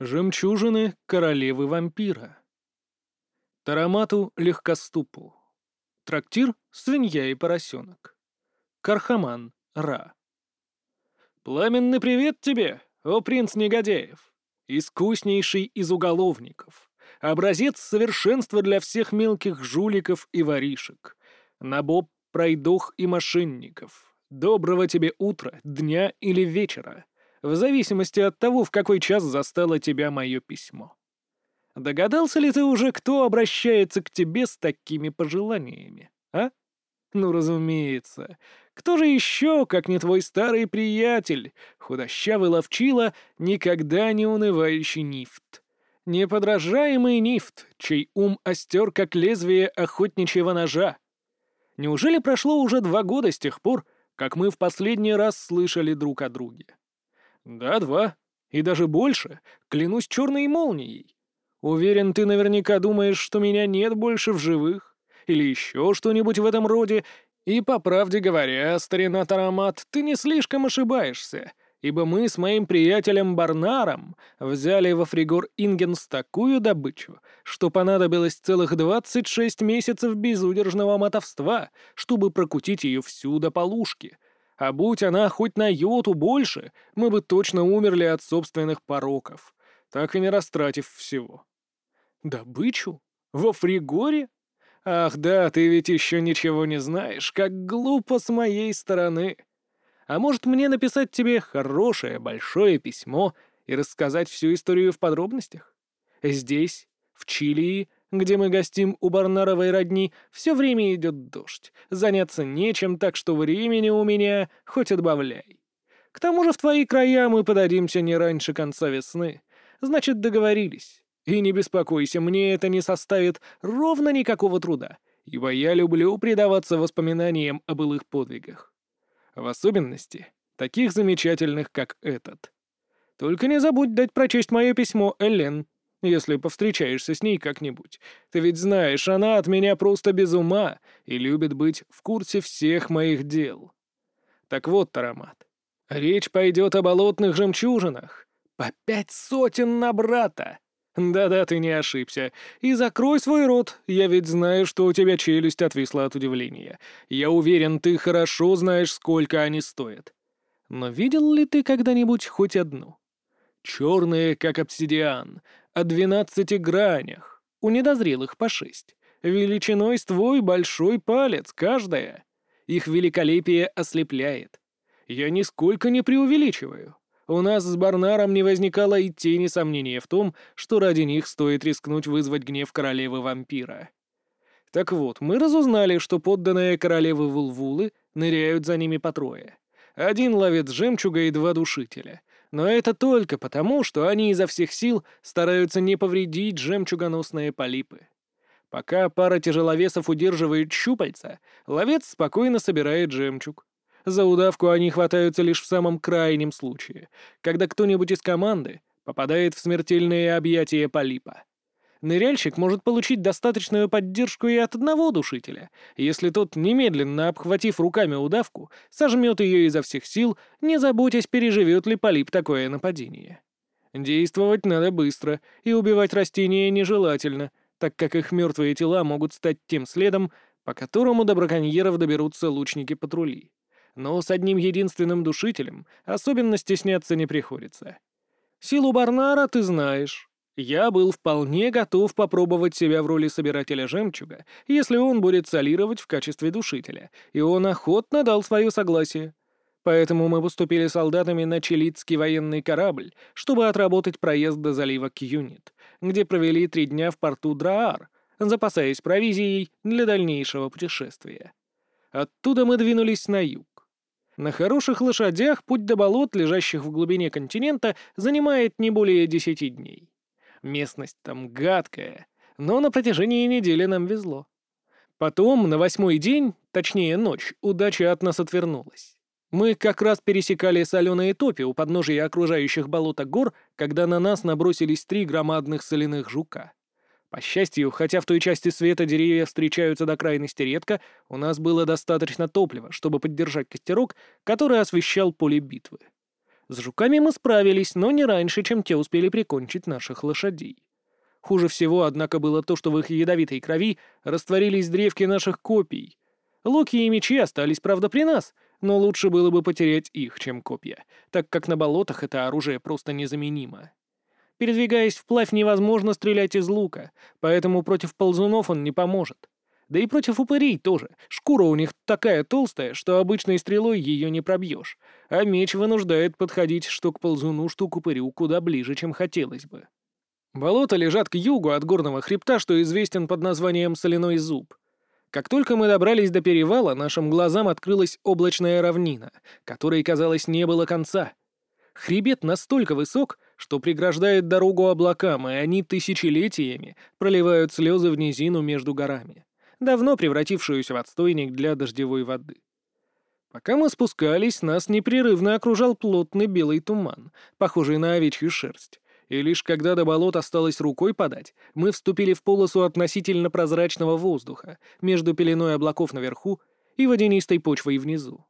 Жемчужины королевы вампира. Тарамату легкоступу. Трактир «Свинья и поросенок». Кархаман Ра. Пламенный привет тебе, о принц негодяев! Искуснейший из уголовников. Образец совершенства для всех мелких жуликов и воришек. Набоб пройдох и мошенников. Доброго тебе утра, дня или вечера в зависимости от того, в какой час застало тебя мое письмо. Догадался ли ты уже, кто обращается к тебе с такими пожеланиями, а? Ну, разумеется. Кто же еще, как не твой старый приятель, худощавый ловчила, никогда не унывающий Нифт? Неподражаемый Нифт, чей ум остер, как лезвие охотничьего ножа. Неужели прошло уже два года с тех пор, как мы в последний раз слышали друг о друге? «Да, два. И даже больше. Клянусь черной молнией. Уверен, ты наверняка думаешь, что меня нет больше в живых. Или еще что-нибудь в этом роде. И, по правде говоря, старина Тарамат, ты не слишком ошибаешься, ибо мы с моим приятелем Барнаром взяли во Фригор Ингенс такую добычу, что понадобилось целых 26 месяцев безудержного мотовства, чтобы прокутить ее всю до полушки, а будь она хоть на йоту больше, мы бы точно умерли от собственных пороков, так и не растратив всего. Добычу? Во Фригоре? Ах да, ты ведь еще ничего не знаешь, как глупо с моей стороны. А может мне написать тебе хорошее большое письмо и рассказать всю историю в подробностях? Здесь, в Чилии, где мы гостим у Барнаровой родни, все время идет дождь. Заняться нечем, так что времени у меня хоть отбавляй. К тому же в твои края мы подадимся не раньше конца весны. Значит, договорились. И не беспокойся, мне это не составит ровно никакого труда, ибо я люблю предаваться воспоминаниям о былых подвигах. В особенности таких замечательных, как этот. Только не забудь дать прочесть мое письмо, Эллен если повстречаешься с ней как-нибудь. Ты ведь знаешь, она от меня просто без ума и любит быть в курсе всех моих дел. Так вот, Тарамат, речь пойдет о болотных жемчужинах. По пять сотен на брата. Да-да, ты не ошибся. И закрой свой рот, я ведь знаю, что у тебя челюсть отвисла от удивления. Я уверен, ты хорошо знаешь, сколько они стоят. Но видел ли ты когда-нибудь хоть одну? Черные, как обсидиан, о двенадцати гранях, у недозрелых по шесть, величиной с твой большой палец каждая. Их великолепие ослепляет. Я нисколько не преувеличиваю. У нас с Барнаром не возникало и тени сомнения в том, что ради них стоит рискнуть вызвать гнев королевы-вампира. Так вот, мы разузнали, что подданные королевы Вулвулы ныряют за ними по трое. Один ловец жемчуга и два душителя — но это только потому, что они изо всех сил стараются не повредить жемчугоносные полипы. Пока пара тяжеловесов удерживает щупальца, ловец спокойно собирает жемчуг. За удавку они хватаются лишь в самом крайнем случае, когда кто-нибудь из команды попадает в смертельные объятия полипа. Ныряльщик может получить достаточную поддержку и от одного душителя, если тот, немедленно обхватив руками удавку, сожмет ее изо всех сил, не заботясь, переживет ли полип такое нападение. Действовать надо быстро, и убивать растения нежелательно, так как их мертвые тела могут стать тем следом, по которому до браконьеров доберутся лучники-патрули. Но с одним единственным душителем особенно стесняться не приходится. Силу Барнара ты знаешь. Я был вполне готов попробовать себя в роли собирателя жемчуга, если он будет солировать в качестве душителя, и он охотно дал свое согласие. Поэтому мы поступили солдатами на чилитский военный корабль, чтобы отработать проезд до залива Кьюнит, где провели три дня в порту Драар, запасаясь провизией для дальнейшего путешествия. Оттуда мы двинулись на юг. На хороших лошадях путь до болот, лежащих в глубине континента, занимает не более десяти дней. Местность там гадкая, но на протяжении недели нам везло. Потом, на восьмой день, точнее ночь, удача от нас отвернулась. Мы как раз пересекали соленые топи у подножия окружающих болота гор, когда на нас набросились три громадных соляных жука. По счастью, хотя в той части света деревья встречаются до крайности редко, у нас было достаточно топлива, чтобы поддержать костерок, который освещал поле битвы. С жуками мы справились, но не раньше, чем те успели прикончить наших лошадей. Хуже всего, однако, было то, что в их ядовитой крови растворились древки наших копий. Луки и мечи остались, правда, при нас, но лучше было бы потерять их, чем копья, так как на болотах это оружие просто незаменимо. Передвигаясь вплавь, невозможно стрелять из лука, поэтому против ползунов он не поможет. Да и против упырей тоже. Шкура у них такая толстая, что обычной стрелой ее не пробьешь, а меч вынуждает подходить что к ползуну, что к упырю куда ближе, чем хотелось бы. Болота лежат к югу от горного хребта, что известен под названием Соляной зуб. Как только мы добрались до перевала, нашим глазам открылась облачная равнина, которой, казалось, не было конца. Хребет настолько высок, что преграждает дорогу облакам, и они тысячелетиями проливают слезы в низину между горами, давно превратившуюся в отстойник для дождевой воды. Пока мы спускались, нас непрерывно окружал плотный белый туман, похожий на овечью шерсть и лишь когда до болот осталось рукой подать, мы вступили в полосу относительно прозрачного воздуха между пеленой облаков наверху и водянистой почвой внизу.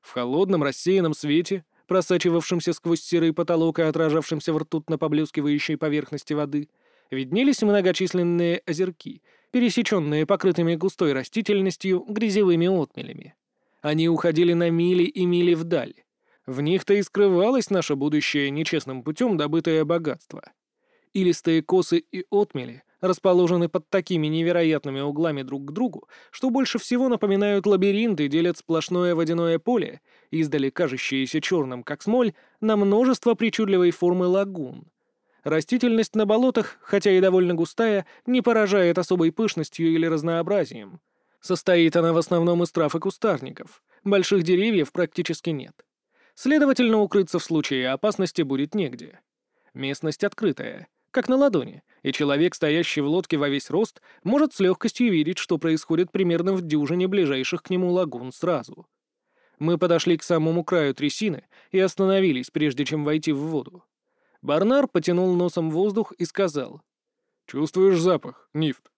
В холодном рассеянном свете, просачивавшемся сквозь серый потолок и отражавшемся в ртутно поблескивающей поверхности воды, виднелись многочисленные озерки, пересеченные покрытыми густой растительностью грязевыми отмелями. Они уходили на мили и мили вдаль, в них-то и скрывалось наше будущее нечестным путем добытое богатство. Илистые косы и отмели расположены под такими невероятными углами друг к другу, что больше всего напоминают лабиринты делят сплошное водяное поле, издали кажущееся черным, как смоль, на множество причудливой формы лагун. Растительность на болотах, хотя и довольно густая, не поражает особой пышностью или разнообразием. Состоит она в основном из трав и кустарников. Больших деревьев практически нет. Следовательно, укрыться в случае опасности будет негде. Местность открытая, как на ладони, и человек, стоящий в лодке во весь рост, может с легкостью видеть, что происходит примерно в дюжине ближайших к нему лагун сразу. Мы подошли к самому краю трясины и остановились, прежде чем войти в воду. Барнар потянул носом воздух и сказал. «Чувствуешь запах, Нифт?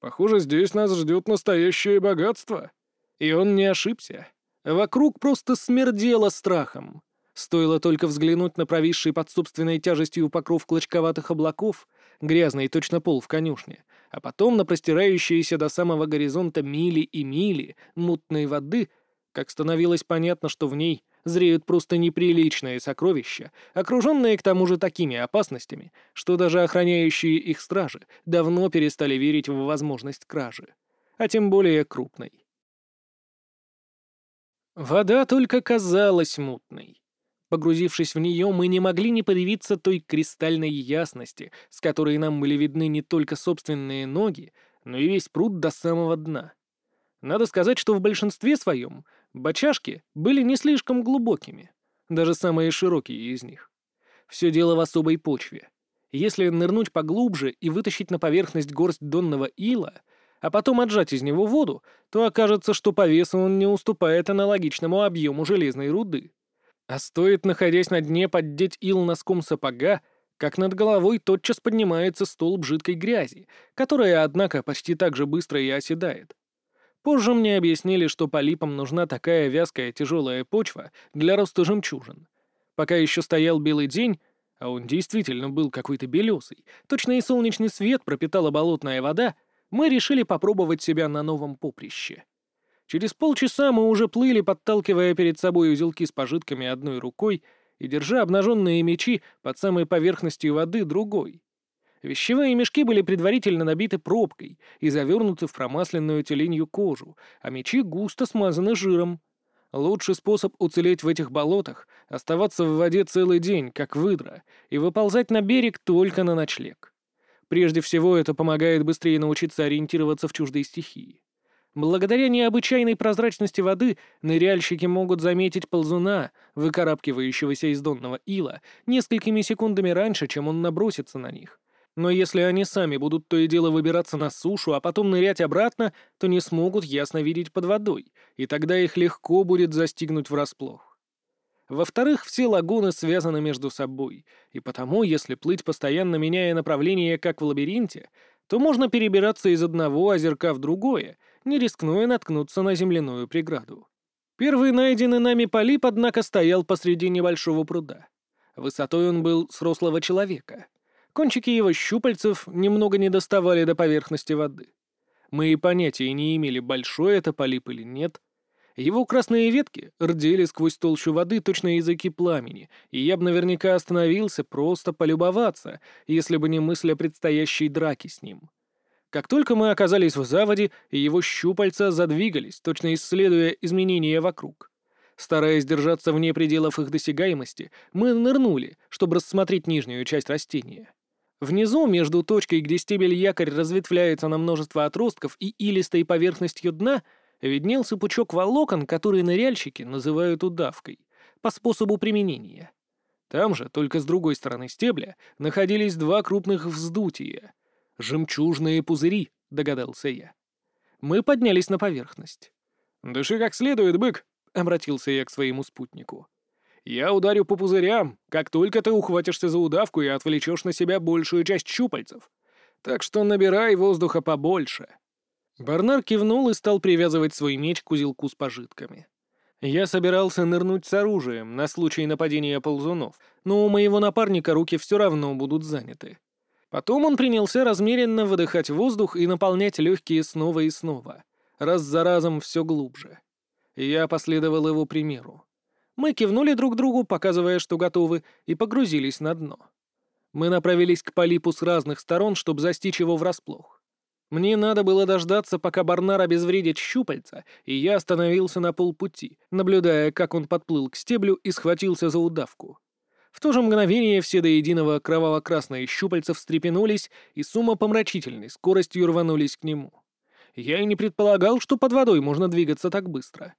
Похоже, здесь нас ждет настоящее богатство». И он не ошибся. Вокруг просто смердело страхом. Стоило только взглянуть на провисший под собственной тяжестью покров клочковатых облаков, грязный точно пол в конюшне, а потом на простирающиеся до самого горизонта мили и мили мутной воды, как становилось понятно, что в ней зреют просто неприличные сокровища, окруженные к тому же такими опасностями, что даже охраняющие их стражи давно перестали верить в возможность кражи, а тем более крупной. Вода только казалась мутной. Погрузившись в нее, мы не могли не подивиться той кристальной ясности, с которой нам были видны не только собственные ноги, но и весь пруд до самого дна. Надо сказать, что в большинстве своем бочашки были не слишком глубокими, даже самые широкие из них. Все дело в особой почве. Если нырнуть поглубже и вытащить на поверхность горсть донного ила — а потом отжать из него воду, то окажется, что по весу он не уступает аналогичному объему железной руды. А стоит, находясь на дне, поддеть ил носком сапога, как над головой тотчас поднимается столб жидкой грязи, которая, однако, почти так же быстро и оседает. Позже мне объяснили, что полипам нужна такая вязкая тяжелая почва для роста жемчужин. Пока еще стоял белый день, а он действительно был какой-то белесый, точно и солнечный свет пропитала болотная вода — мы решили попробовать себя на новом поприще. Через полчаса мы уже плыли, подталкивая перед собой узелки с пожитками одной рукой и держа обнаженные мечи под самой поверхностью воды другой. Вещевые мешки были предварительно набиты пробкой и завернуты в промасленную тюленью кожу, а мечи густо смазаны жиром. Лучший способ уцелеть в этих болотах — оставаться в воде целый день, как выдра, и выползать на берег только на ночлег. Прежде всего, это помогает быстрее научиться ориентироваться в чуждой стихии. Благодаря необычайной прозрачности воды ныряльщики могут заметить ползуна, выкарабкивающегося из донного ила, несколькими секундами раньше, чем он набросится на них. Но если они сами будут то и дело выбираться на сушу, а потом нырять обратно, то не смогут ясно видеть под водой, и тогда их легко будет застигнуть врасплох. Во-вторых, все лагуны связаны между собой, и потому, если плыть постоянно меняя направление, как в лабиринте, то можно перебираться из одного озерка в другое, не рискнуя наткнуться на земляную преграду. Первый найденный нами полип, однако, стоял посреди небольшого пруда. Высотой он был с рослого человека. Кончики его щупальцев немного не доставали до поверхности воды. Мы и понятия не имели, большой это полип или нет. Его красные ветки рдели сквозь толщу воды точно языки пламени, и я бы наверняка остановился просто полюбоваться, если бы не мысль о предстоящей драке с ним. Как только мы оказались в заводе, его щупальца задвигались, точно исследуя изменения вокруг. Стараясь держаться вне пределов их досягаемости, мы нырнули, чтобы рассмотреть нижнюю часть растения. Внизу, между точкой, где стебель якорь разветвляется на множество отростков и илистой поверхностью дна, виднелся пучок волокон, которые ныряльщики называют удавкой, по способу применения. Там же, только с другой стороны стебля, находились два крупных вздутия — «Жемчужные пузыри», — догадался я. Мы поднялись на поверхность. «Дыши как следует, бык», — обратился я к своему спутнику. «Я ударю по пузырям, как только ты ухватишься за удавку и отвлечешь на себя большую часть щупальцев. Так что набирай воздуха побольше». Барнар кивнул и стал привязывать свой меч к узелку с пожитками. Я собирался нырнуть с оружием на случай нападения ползунов, но у моего напарника руки все равно будут заняты. Потом он принялся размеренно выдыхать воздух и наполнять легкие снова и снова, раз за разом все глубже. Я последовал его примеру. Мы кивнули друг другу, показывая, что готовы, и погрузились на дно. Мы направились к полипу с разных сторон, чтобы застичь его врасплох. Мне надо было дождаться, пока Барнар обезвредит щупальца, и я остановился на полпути, наблюдая, как он подплыл к стеблю и схватился за удавку. В то же мгновение все до единого кроваво-красные щупальца встрепенулись и с умопомрачительной скоростью рванулись к нему. Я и не предполагал, что под водой можно двигаться так быстро.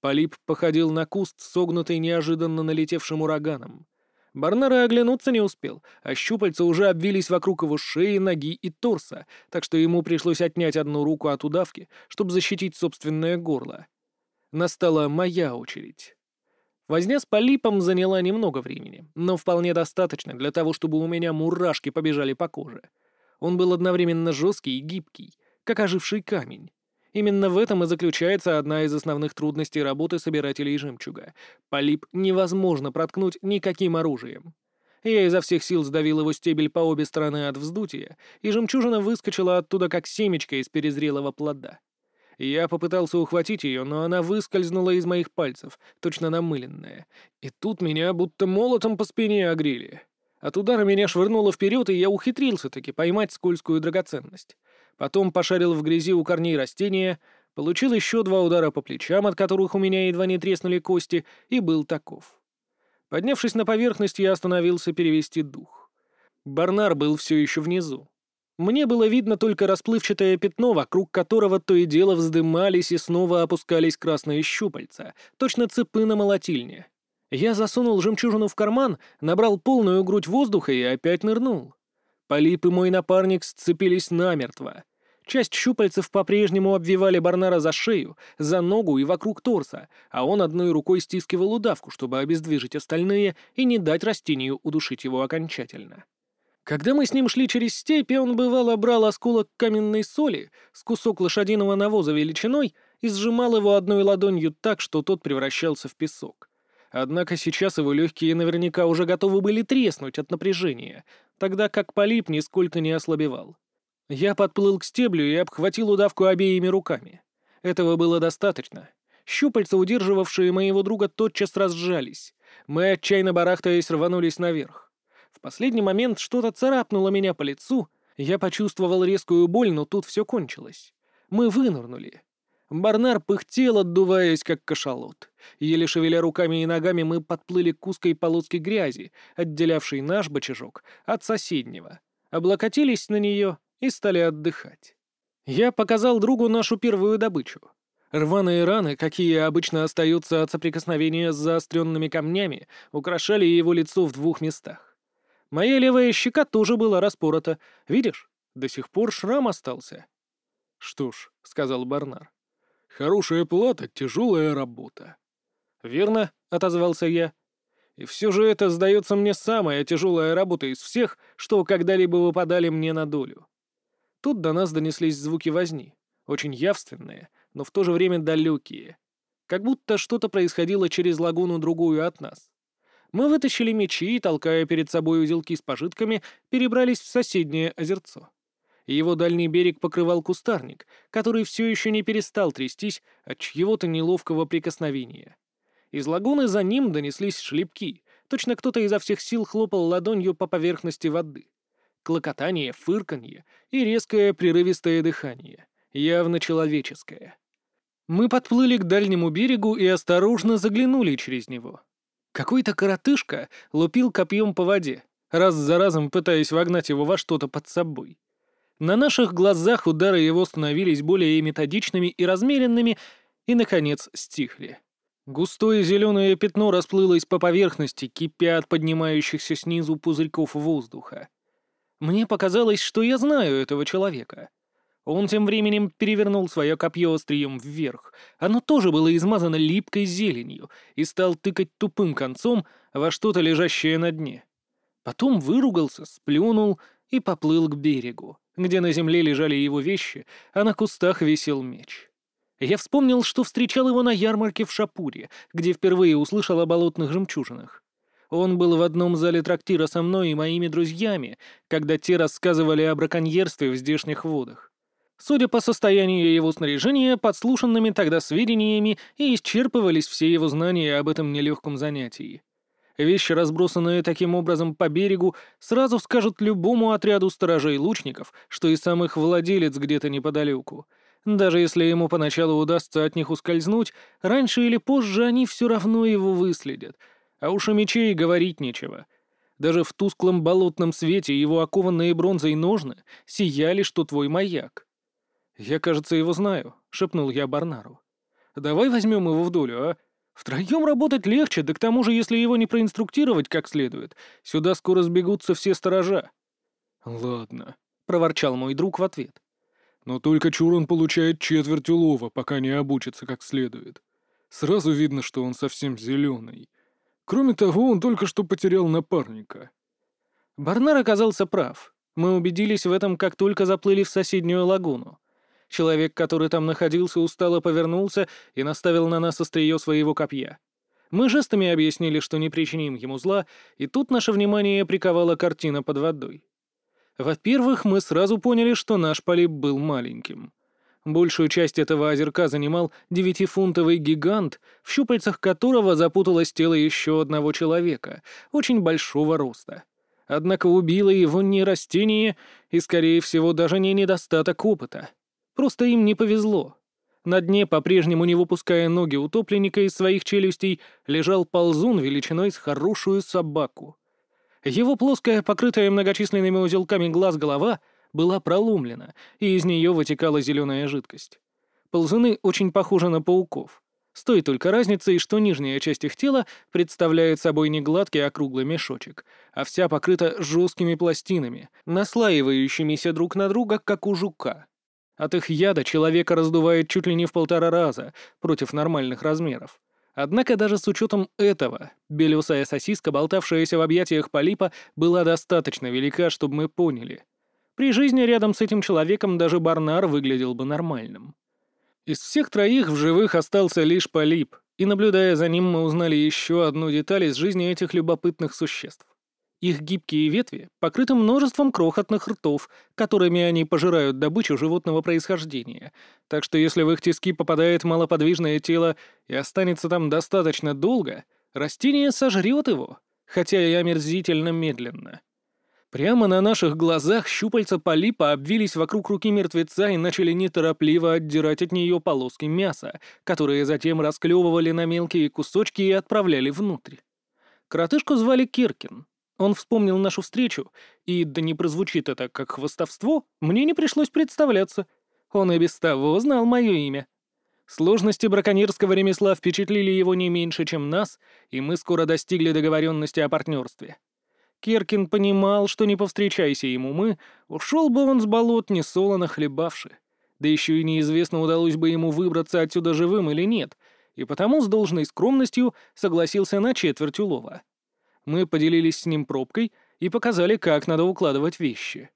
Полип походил на куст, согнутый неожиданно налетевшим ураганом. Барнера оглянуться не успел, а щупальца уже обвились вокруг его шеи, ноги и торса, так что ему пришлось отнять одну руку от удавки, чтобы защитить собственное горло. Настала моя очередь. Возня с полипом заняла немного времени, но вполне достаточно для того, чтобы у меня мурашки побежали по коже. Он был одновременно жесткий и гибкий, как оживший камень. Именно в этом и заключается одна из основных трудностей работы собирателей жемчуга. Полип невозможно проткнуть никаким оружием. Я изо всех сил сдавил его стебель по обе стороны от вздутия, и жемчужина выскочила оттуда, как семечко из перезрелого плода. Я попытался ухватить ее, но она выскользнула из моих пальцев, точно намыленная. И тут меня будто молотом по спине огрели. От удара меня швырнуло вперед, и я ухитрился таки поймать скользкую драгоценность. Потом пошарил в грязи у корней растения, получил еще два удара по плечам, от которых у меня едва не треснули кости, и был таков. Поднявшись на поверхность, я остановился перевести дух. Барнар был все еще внизу. Мне было видно только расплывчатое пятно, вокруг которого то и дело вздымались и снова опускались красные щупальца, точно цепы на молотильне. Я засунул жемчужину в карман, набрал полную грудь воздуха и опять нырнул. Полип и мой напарник сцепились намертво. Часть щупальцев по-прежнему обвивали Барнара за шею, за ногу и вокруг торса, а он одной рукой стискивал удавку, чтобы обездвижить остальные и не дать растению удушить его окончательно. Когда мы с ним шли через степь, он бывало брал осколок каменной соли с кусок лошадиного навоза величиной и сжимал его одной ладонью так, что тот превращался в песок. Однако сейчас его легкие наверняка уже готовы были треснуть от напряжения, тогда как полип нисколько не ослабевал. Я подплыл к стеблю и обхватил удавку обеими руками. Этого было достаточно. Щупальца, удерживавшие моего друга, тотчас разжались. Мы, отчаянно барахтаясь, рванулись наверх. В последний момент что-то царапнуло меня по лицу, я почувствовал резкую боль, но тут все кончилось. Мы вынырнули. Барнар пыхтел, отдуваясь, как кашалот. Еле шевеля руками и ногами, мы подплыли к узкой полоске грязи, отделявшей наш бочажок от соседнего. Облокотились на нее и стали отдыхать. Я показал другу нашу первую добычу. Рваные раны, какие обычно остаются от соприкосновения с заостренными камнями, украшали его лицо в двух местах. Моя левая щека тоже была распорота. Видишь, до сих пор шрам остался. — Что ж, — сказал Барнар, — хорошая плата, тяжелая работа. — Верно, — отозвался я. И все же это, сдается мне, самая тяжелая работа из всех, что когда-либо выпадали мне на долю. Тут до нас донеслись звуки возни, очень явственные, но в то же время далекие. как будто что-то происходило через лагуну другую от нас. Мы вытащили мечи и, толкая перед собой узелки с пожитками, перебрались в соседнее озерцо. Его дальний берег покрывал кустарник, который все еще не перестал трястись от чьего-то неловкого прикосновения. Из лагуны за ним донеслись шлепки, точно кто-то изо всех сил хлопал ладонью по поверхности воды. Клокотание, фырканье и резкое прерывистое дыхание, явно человеческое. Мы подплыли к дальнему берегу и осторожно заглянули через него. Какой-то коротышка лупил копьем по воде, раз за разом пытаясь вогнать его во что-то под собой. На наших глазах удары его становились более методичными и размеренными, и, наконец, стихли. Густое зеленое пятно расплылось по поверхности, кипя от поднимающихся снизу пузырьков воздуха. Мне показалось, что я знаю этого человека. Он тем временем перевернул свое копье острием вверх. Оно тоже было измазано липкой зеленью и стал тыкать тупым концом во что-то лежащее на дне. Потом выругался, сплюнул и поплыл к берегу, где на земле лежали его вещи, а на кустах висел меч. Я вспомнил, что встречал его на ярмарке в Шапуре, где впервые услышал о болотных жемчужинах. Он был в одном зале трактира со мной и моими друзьями, когда те рассказывали о браконьерстве в здешних водах. Судя по состоянию его снаряжения, подслушанными тогда сведениями и исчерпывались все его знания об этом нелегком занятии. Вещи, разбросанные таким образом по берегу, сразу скажут любому отряду сторожей лучников, что и сам их владелец где-то неподалеку. Даже если ему поначалу удастся от них ускользнуть, раньше или позже они все равно его выследят. А уж о мече и говорить нечего. Даже в тусклом болотном свете его окованные бронзой ножны сияли, что твой маяк. «Я, кажется, его знаю», — шепнул я Барнару. «Давай возьмем его в долю, а? Втроем работать легче, да к тому же, если его не проинструктировать как следует, сюда скоро сбегутся все сторожа». «Ладно», — проворчал мой друг в ответ. «Но только чур он получает четверть улова, пока не обучится как следует. Сразу видно, что он совсем зеленый. Кроме того, он только что потерял напарника». Барнар оказался прав. Мы убедились в этом, как только заплыли в соседнюю лагуну. Человек, который там находился, устало повернулся и наставил на нас острие своего копья. Мы жестами объяснили, что не причиним ему зла, и тут наше внимание приковала картина под водой. Во-первых, мы сразу поняли, что наш полип был маленьким. Большую часть этого озерка занимал девятифунтовый гигант, в щупальцах которого запуталось тело еще одного человека, очень большого роста. Однако убило его не растение и, скорее всего, даже не недостаток опыта. Просто им не повезло. На дне, по-прежнему не выпуская ноги утопленника из своих челюстей, лежал ползун величиной с хорошую собаку. Его плоская, покрытая многочисленными узелками глаз голова, была проломлена, и из нее вытекала зеленая жидкость. Ползуны очень похожи на пауков. С той только разницей, что нижняя часть их тела представляет собой не гладкий округлый мешочек, а вся покрыта жесткими пластинами, наслаивающимися друг на друга, как у жука. От их яда человека раздувает чуть ли не в полтора раза против нормальных размеров. Однако даже с учетом этого, белесая сосиска, болтавшаяся в объятиях полипа, была достаточно велика, чтобы мы поняли. При жизни рядом с этим человеком даже Барнар выглядел бы нормальным. Из всех троих в живых остался лишь полип, и, наблюдая за ним, мы узнали еще одну деталь из жизни этих любопытных существ. Их гибкие ветви покрыты множеством крохотных ртов, которыми они пожирают добычу животного происхождения, так что если в их тиски попадает малоподвижное тело и останется там достаточно долго, растение сожрет его, хотя и омерзительно медленно. Прямо на наших глазах щупальца полипа обвились вокруг руки мертвеца и начали неторопливо отдирать от нее полоски мяса, которые затем расклевывали на мелкие кусочки и отправляли внутрь. Кротышку звали Киркин. Он вспомнил нашу встречу, и, да не прозвучит это как хвостовство, мне не пришлось представляться. Он и без того знал мое имя. Сложности браконьерского ремесла впечатлили его не меньше, чем нас, и мы скоро достигли договоренности о партнерстве. Керкин понимал, что не повстречайся ему мы, ушел бы он с болот не солоно хлебавши. Да еще и неизвестно, удалось бы ему выбраться отсюда живым или нет, и потому с должной скромностью согласился на четверть улова. Мы поделились с ним пробкой и показали, как надо укладывать вещи.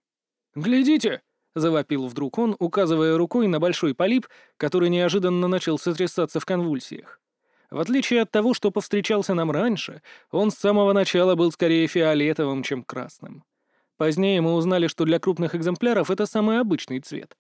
«Глядите!» — завопил вдруг он, указывая рукой на большой полип, который неожиданно начал сотрясаться в конвульсиях. В отличие от того, что повстречался нам раньше, он с самого начала был скорее фиолетовым, чем красным. Позднее мы узнали, что для крупных экземпляров это самый обычный цвет.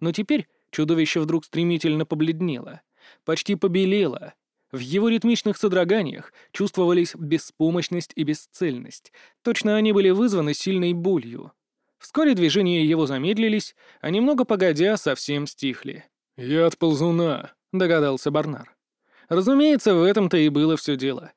Но теперь чудовище вдруг стремительно побледнело, почти побелело. В его ритмичных содроганиях чувствовались беспомощность и бесцельность. Точно они были вызваны сильной болью. Вскоре движения его замедлились, а немного погодя совсем стихли. «Я от ползуна», — догадался Барнар. Разумеется, в этом-то и было все дело.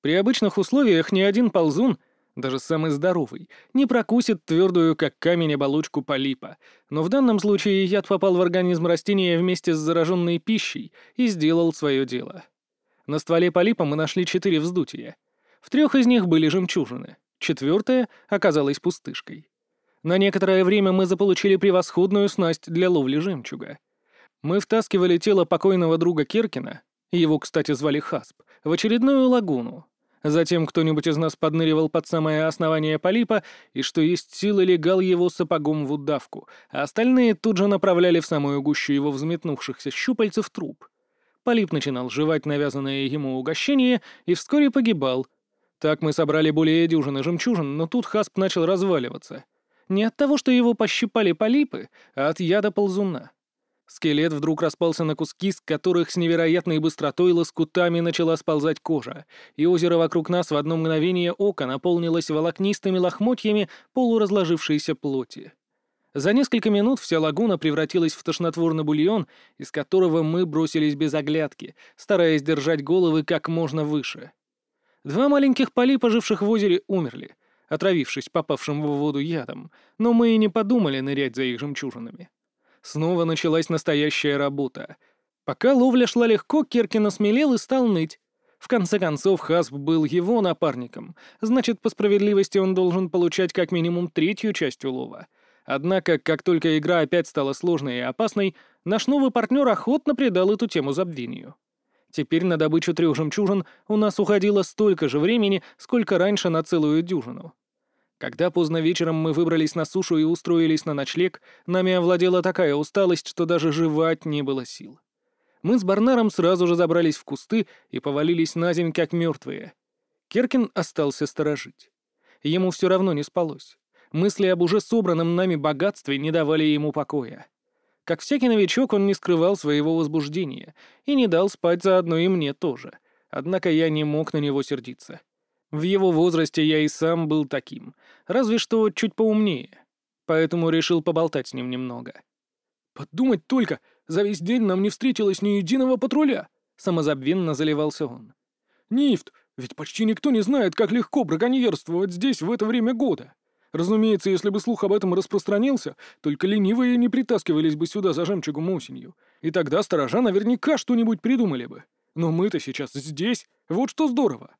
При обычных условиях ни один ползун, даже самый здоровый, не прокусит твердую, как камень, оболочку полипа, но в данном случае яд попал в организм растения вместе с зараженной пищей и сделал свое дело. На стволе полипа мы нашли четыре вздутия. В трех из них были жемчужины, четвертая оказалась пустышкой. На некоторое время мы заполучили превосходную снасть для ловли жемчуга. Мы втаскивали тело покойного друга Керкина, его, кстати, звали Хасп, в очередную лагуну. Затем кто-нибудь из нас подныривал под самое основание полипа, и что есть силы легал его сапогом в удавку, а остальные тут же направляли в самую гущу его взметнувшихся щупальцев труп. Полип начинал жевать навязанное ему угощение и вскоре погибал. Так мы собрали более дюжины жемчужин, но тут Хасп начал разваливаться. Не от того, что его пощипали полипы, а от яда ползуна. Скелет вдруг распался на куски, с которых с невероятной быстротой лоскутами начала сползать кожа, и озеро вокруг нас в одно мгновение ока наполнилось волокнистыми лохмотьями полуразложившейся плоти. За несколько минут вся лагуна превратилась в тошнотворный бульон, из которого мы бросились без оглядки, стараясь держать головы как можно выше. Два маленьких полипа, живших в озере, умерли, отравившись попавшим в воду ядом, но мы и не подумали нырять за их жемчужинами. Снова началась настоящая работа. Пока ловля шла легко, Керкин осмелел и стал ныть. В конце концов, Хасп был его напарником, значит, по справедливости он должен получать как минимум третью часть улова. Однако, как только игра опять стала сложной и опасной, наш новый партнер охотно придал эту тему забвению. Теперь на добычу трех жемчужин у нас уходило столько же времени, сколько раньше на целую дюжину. Когда поздно вечером мы выбрались на сушу и устроились на ночлег, нами овладела такая усталость, что даже жевать не было сил. Мы с Барнаром сразу же забрались в кусты и повалились на земь, как мертвые. Керкин остался сторожить. Ему все равно не спалось. Мысли об уже собранном нами богатстве не давали ему покоя. Как всякий новичок, он не скрывал своего возбуждения и не дал спать заодно и мне тоже. Однако я не мог на него сердиться. В его возрасте я и сам был таким, разве что чуть поумнее. Поэтому решил поболтать с ним немного. «Подумать только, за весь день нам не встретилось ни единого патруля!» Самозабвенно заливался он. «Нифт, ведь почти никто не знает, как легко браконьерствовать здесь в это время года. Разумеется, если бы слух об этом распространился, только ленивые не притаскивались бы сюда за жемчугом осенью. И тогда сторожа наверняка что-нибудь придумали бы. Но мы-то сейчас здесь, вот что здорово!»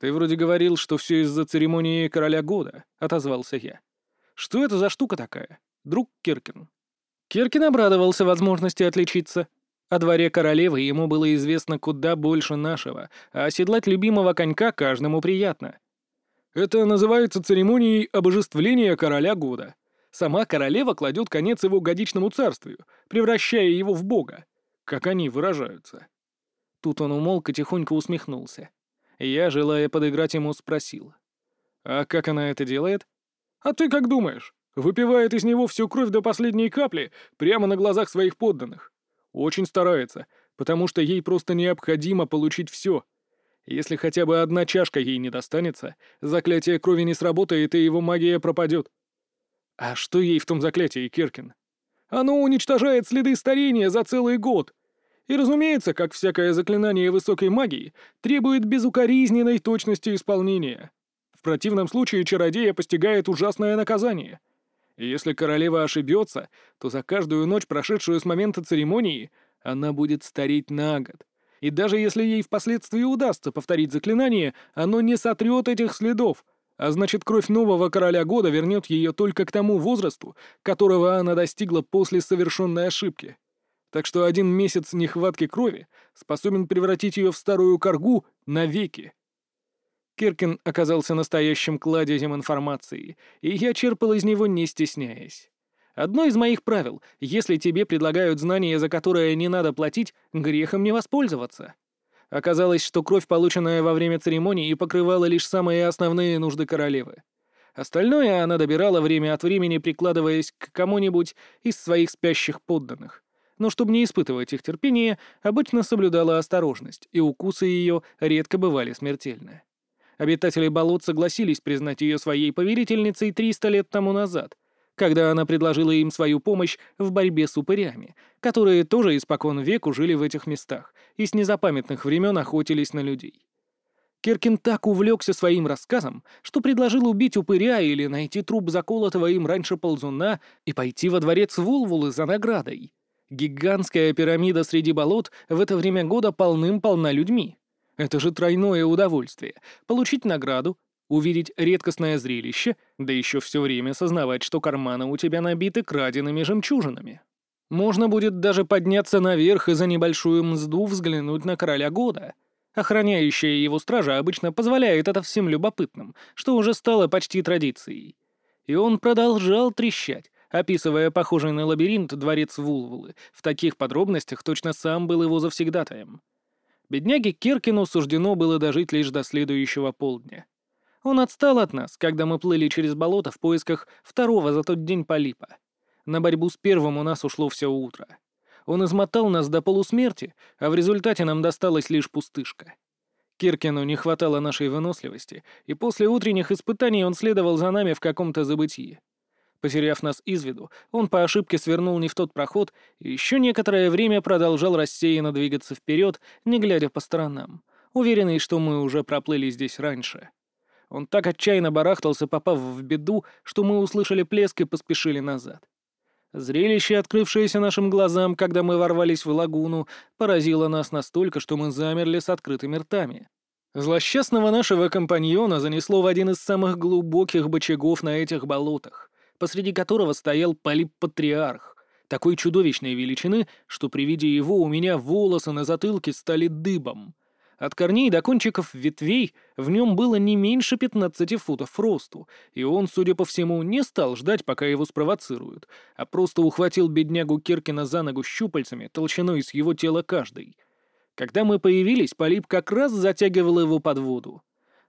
«Ты вроде говорил, что все из-за церемонии короля года», — отозвался я. «Что это за штука такая? Друг Киркин?» Киркин обрадовался возможности отличиться. О дворе королевы ему было известно куда больше нашего, а оседлать любимого конька каждому приятно. «Это называется церемонией обожествления короля года. Сама королева кладет конец его годичному царствию, превращая его в бога, как они выражаются». Тут он умолк и тихонько усмехнулся. Я, желая подыграть ему, спросил. «А как она это делает?» «А ты как думаешь? Выпивает из него всю кровь до последней капли прямо на глазах своих подданных. Очень старается, потому что ей просто необходимо получить все. Если хотя бы одна чашка ей не достанется, заклятие крови не сработает, и его магия пропадет. А что ей в том заклятии, Киркин? Оно уничтожает следы старения за целый год. И, разумеется, как всякое заклинание высокой магии, требует безукоризненной точности исполнения. В противном случае чародея постигает ужасное наказание. Если королева ошибется, то за каждую ночь, прошедшую с момента церемонии, она будет стареть на год. И даже если ей впоследствии удастся повторить заклинание, оно не сотрет этих следов, а значит, кровь нового короля года вернет ее только к тому возрасту, которого она достигла после совершенной ошибки так что один месяц нехватки крови способен превратить ее в старую коргу навеки. Киркин оказался настоящим кладезем информации, и я черпал из него, не стесняясь. Одно из моих правил — если тебе предлагают знания, за которые не надо платить, грехом не воспользоваться. Оказалось, что кровь, полученная во время церемонии, покрывала лишь самые основные нужды королевы. Остальное она добирала время от времени, прикладываясь к кому-нибудь из своих спящих подданных. Но чтобы не испытывать их терпение, обычно соблюдала осторожность, и укусы ее редко бывали смертельны. Обитатели болот согласились признать ее своей повелительницей 300 лет тому назад, когда она предложила им свою помощь в борьбе с упырями, которые тоже испокон веку жили в этих местах и с незапамятных времен охотились на людей. Киркин так увлекся своим рассказом, что предложил убить упыря или найти труп заколотого им раньше ползуна и пойти во дворец Вулвулы за наградой. Гигантская пирамида среди болот в это время года полным-полна людьми. Это же тройное удовольствие — получить награду, увидеть редкостное зрелище, да еще все время сознавать, что карманы у тебя набиты краденными жемчужинами. Можно будет даже подняться наверх и за небольшую мзду взглянуть на короля года. Охраняющая его стража обычно позволяет это всем любопытным, что уже стало почти традицией. И он продолжал трещать, описывая похожий на лабиринт дворец Вулвулы. В таких подробностях точно сам был его завсегдатаем. Бедняге Киркину суждено было дожить лишь до следующего полдня. Он отстал от нас, когда мы плыли через болото в поисках второго за тот день полипа. На борьбу с первым у нас ушло все утро. Он измотал нас до полусмерти, а в результате нам досталась лишь пустышка. Киркину не хватало нашей выносливости, и после утренних испытаний он следовал за нами в каком-то забытии. Потеряв нас из виду, он по ошибке свернул не в тот проход и еще некоторое время продолжал рассеянно двигаться вперед, не глядя по сторонам, уверенный, что мы уже проплыли здесь раньше. Он так отчаянно барахтался, попав в беду, что мы услышали плеск и поспешили назад. Зрелище, открывшееся нашим глазам, когда мы ворвались в лагуну, поразило нас настолько, что мы замерли с открытыми ртами. Злосчастного нашего компаньона занесло в один из самых глубоких бочагов на этих болотах, посреди которого стоял полип-патриарх, такой чудовищной величины, что при виде его у меня волосы на затылке стали дыбом. От корней до кончиков ветвей в нем было не меньше 15 футов росту, и он, судя по всему, не стал ждать, пока его спровоцируют, а просто ухватил беднягу Киркина за ногу щупальцами, толщиной с его тела каждой. Когда мы появились, Полип как раз затягивал его под воду.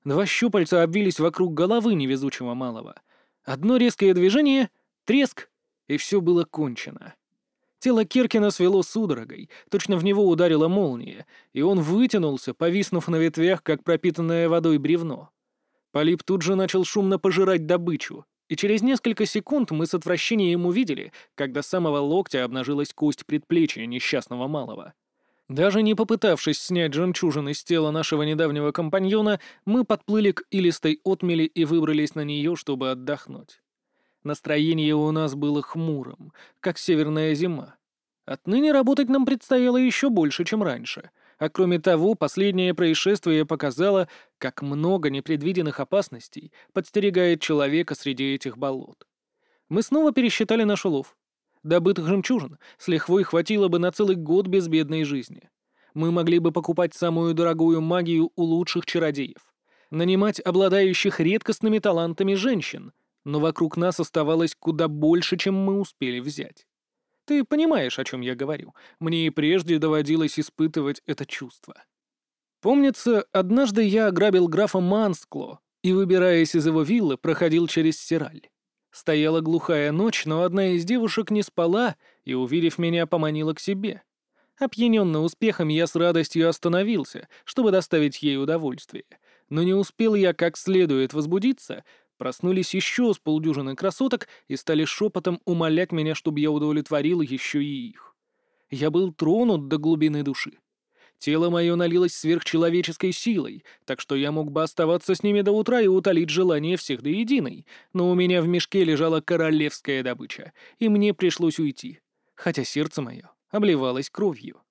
Два щупальца обвились вокруг головы невезучего малого. Одно резкое движение — треск, и все было кончено. Тело Киркина свело судорогой, точно в него ударила молния, и он вытянулся, повиснув на ветвях, как пропитанное водой бревно. Полип тут же начал шумно пожирать добычу, и через несколько секунд мы с отвращением увидели, как до самого локтя обнажилась кость предплечья несчастного малого. Даже не попытавшись снять жемчужины с тела нашего недавнего компаньона, мы подплыли к илистой отмели и выбрались на нее, чтобы отдохнуть. Настроение у нас было хмурым, как северная зима. Отныне работать нам предстояло еще больше, чем раньше. А кроме того, последнее происшествие показало, как много непредвиденных опасностей подстерегает человека среди этих болот. Мы снова пересчитали наш улов. Добытых жемчужин с лихвой хватило бы на целый год безбедной жизни. Мы могли бы покупать самую дорогую магию у лучших чародеев, нанимать обладающих редкостными талантами женщин — но вокруг нас оставалось куда больше, чем мы успели взять. Ты понимаешь, о чем я говорю. Мне и прежде доводилось испытывать это чувство. Помнится, однажды я ограбил графа Манскло и, выбираясь из его виллы, проходил через Сираль. Стояла глухая ночь, но одна из девушек не спала и, увидев меня, поманила к себе. Опьяненный успехом, я с радостью остановился, чтобы доставить ей удовольствие. Но не успел я как следует возбудиться, Проснулись еще с полдюжины красоток и стали шепотом умолять меня, чтобы я удовлетворил еще и их. Я был тронут до глубины души. Тело мое налилось сверхчеловеческой силой, так что я мог бы оставаться с ними до утра и утолить желание всех до единой, но у меня в мешке лежала королевская добыча, и мне пришлось уйти, хотя сердце мое обливалось кровью.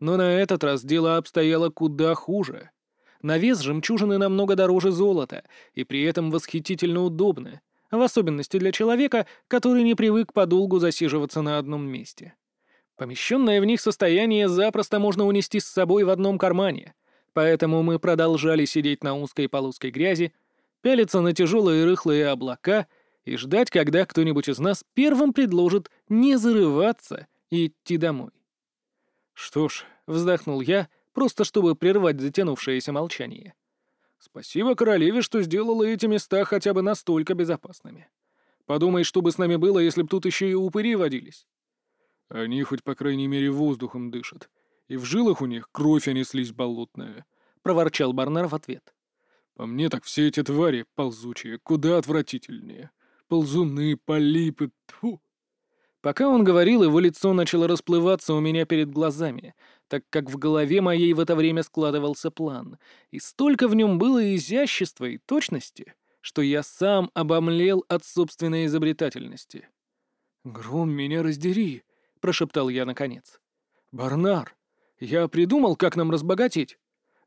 Но на этот раз дело обстояло куда хуже. На вес жемчужины намного дороже золота и при этом восхитительно удобны, в особенности для человека, который не привык подолгу засиживаться на одном месте. Помещенное в них состояние запросто можно унести с собой в одном кармане, поэтому мы продолжали сидеть на узкой полоской грязи, пялиться на тяжелые рыхлые облака и ждать, когда кто-нибудь из нас первым предложит не зарываться и идти домой. «Что ж», — вздохнул я, — просто чтобы прервать затянувшееся молчание. Спасибо королеве, что сделала эти места хотя бы настолько безопасными. Подумай, что бы с нами было, если б тут еще и упыри водились. Они хоть, по крайней мере, воздухом дышат. И в жилах у них кровь, а не слизь болотная, — проворчал Барнар в ответ. По мне так все эти твари ползучие, куда отвратительнее. Ползуны, полипы, тьфу. Пока он говорил, его лицо начало расплываться у меня перед глазами, так как в голове моей в это время складывался план, и столько в нем было изящества и точности, что я сам обомлел от собственной изобретательности. «Гром, меня раздери!» — прошептал я наконец. «Барнар, я придумал, как нам разбогатеть.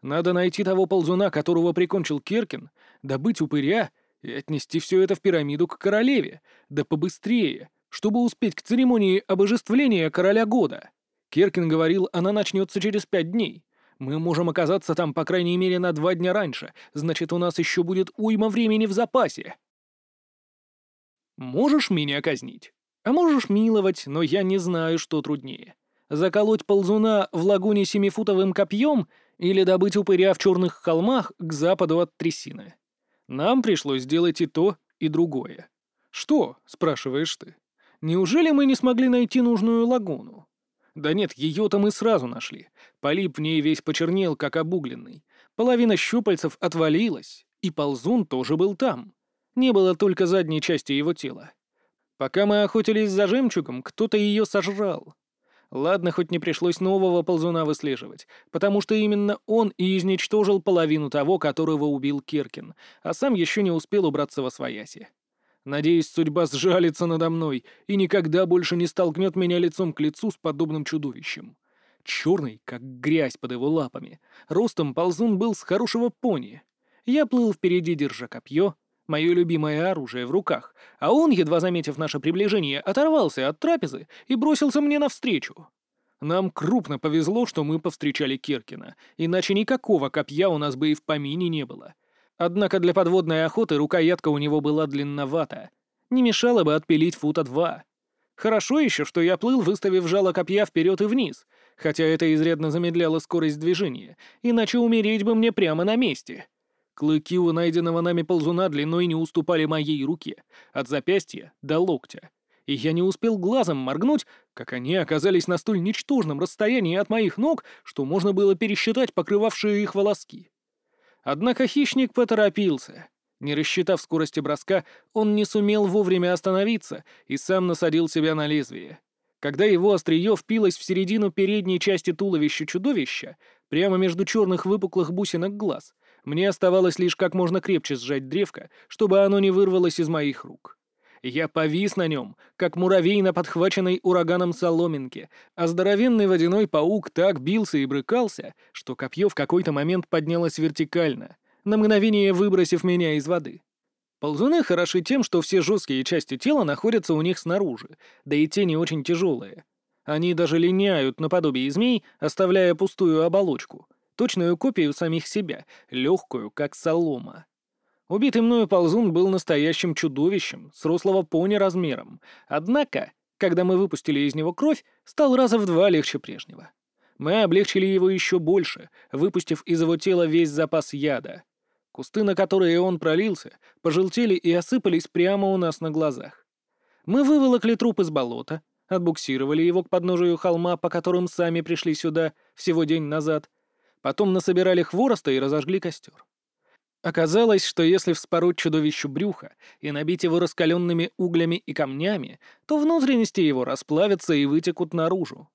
Надо найти того ползуна, которого прикончил Киркин, добыть упыря и отнести все это в пирамиду к королеве, да побыстрее, чтобы успеть к церемонии обожествления короля года. Керкин говорил, она начнется через пять дней. Мы можем оказаться там, по крайней мере, на два дня раньше, значит, у нас еще будет уйма времени в запасе. Можешь меня казнить, а можешь миловать, но я не знаю, что труднее. Заколоть ползуна в лагуне семифутовым копьем или добыть упыря в черных холмах к западу от трясины. Нам пришлось сделать и то, и другое. «Что?» — спрашиваешь ты. Неужели мы не смогли найти нужную лагуну? Да нет, ее-то мы сразу нашли. Полип в ней весь почернел, как обугленный. Половина щупальцев отвалилась, и ползун тоже был там. Не было только задней части его тела. Пока мы охотились за жемчугом, кто-то ее сожрал. Ладно, хоть не пришлось нового ползуна выслеживать, потому что именно он и изничтожил половину того, которого убил Киркин, а сам еще не успел убраться во свояси. Надеюсь, судьба сжалится надо мной и никогда больше не столкнет меня лицом к лицу с подобным чудовищем. Черный, как грязь под его лапами. Ростом ползун был с хорошего пони. Я плыл впереди, держа копье, мое любимое оружие в руках, а он, едва заметив наше приближение, оторвался от трапезы и бросился мне навстречу. Нам крупно повезло, что мы повстречали Киркина, иначе никакого копья у нас бы и в помине не было. Однако для подводной охоты рукоятка у него была длинновата. Не мешало бы отпилить фута два. Хорошо еще, что я плыл, выставив жало копья вперед и вниз, хотя это изрядно замедляло скорость движения, иначе умереть бы мне прямо на месте. Клыки у найденного нами ползуна длиной не уступали моей руке, от запястья до локтя. И я не успел глазом моргнуть, как они оказались на столь ничтожном расстоянии от моих ног, что можно было пересчитать покрывавшие их волоски. Однако хищник поторопился. Не рассчитав скорости броска, он не сумел вовремя остановиться и сам насадил себя на лезвие. Когда его острие впилось в середину передней части туловища чудовища, прямо между черных выпуклых бусинок глаз, мне оставалось лишь как можно крепче сжать древко, чтобы оно не вырвалось из моих рук. Я повис на нем, как муравей на подхваченной ураганом соломинке, а здоровенный водяной паук так бился и брыкался, что копье в какой-то момент поднялось вертикально, на мгновение выбросив меня из воды. Ползуны хороши тем, что все жесткие части тела находятся у них снаружи, да и те не очень тяжелые. Они даже линяют наподобие змей, оставляя пустую оболочку, точную копию самих себя, легкую, как солома. Убитый мною ползун был настоящим чудовищем, с рослого пони размером. Однако, когда мы выпустили из него кровь, стал раза в два легче прежнего. Мы облегчили его еще больше, выпустив из его тела весь запас яда. Кусты, на которые он пролился, пожелтели и осыпались прямо у нас на глазах. Мы выволокли труп из болота, отбуксировали его к подножию холма, по которым сами пришли сюда всего день назад, потом насобирали хвороста и разожгли костер. Оказалось, что если вспороть чудовищу брюха и набить его раскаленными углями и камнями, то внутренности его расплавятся и вытекут наружу.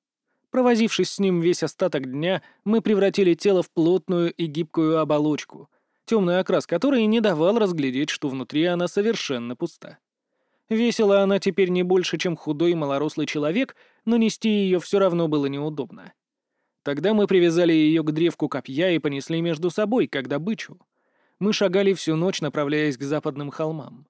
Провозившись с ним весь остаток дня, мы превратили тело в плотную и гибкую оболочку, темный окрас которой не давал разглядеть, что внутри она совершенно пуста. Весила она теперь не больше, чем худой малорослый человек, но нести ее все равно было неудобно. Тогда мы привязали ее к древку копья и понесли между собой, как добычу мы шагали всю ночь, направляясь к западным холмам.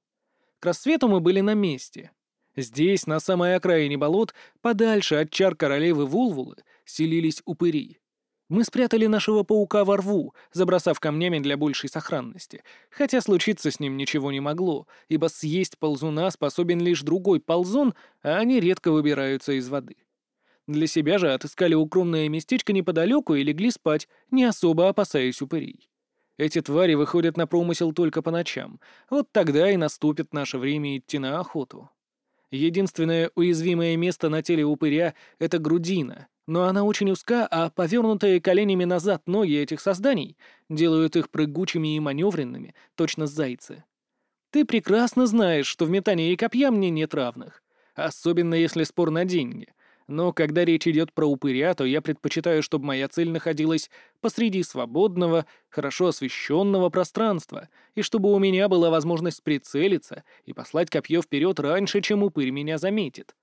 К рассвету мы были на месте. Здесь, на самой окраине болот, подальше от чар королевы Вулвулы, селились упыри. Мы спрятали нашего паука во рву, забросав камнями для большей сохранности, хотя случиться с ним ничего не могло, ибо съесть ползуна способен лишь другой ползун, а они редко выбираются из воды. Для себя же отыскали укромное местечко неподалеку и легли спать, не особо опасаясь упырей. Эти твари выходят на промысел только по ночам. Вот тогда и наступит наше время идти на охоту. Единственное уязвимое место на теле упыря — это грудина, но она очень узка, а повернутые коленями назад ноги этих созданий делают их прыгучими и маневренными, точно зайцы. Ты прекрасно знаешь, что в метании копья мне нет равных, особенно если спор на деньги. Но когда речь идет про упыря, то я предпочитаю, чтобы моя цель находилась посреди свободного, хорошо освещенного пространства, и чтобы у меня была возможность прицелиться и послать копье вперед раньше, чем упырь меня заметит.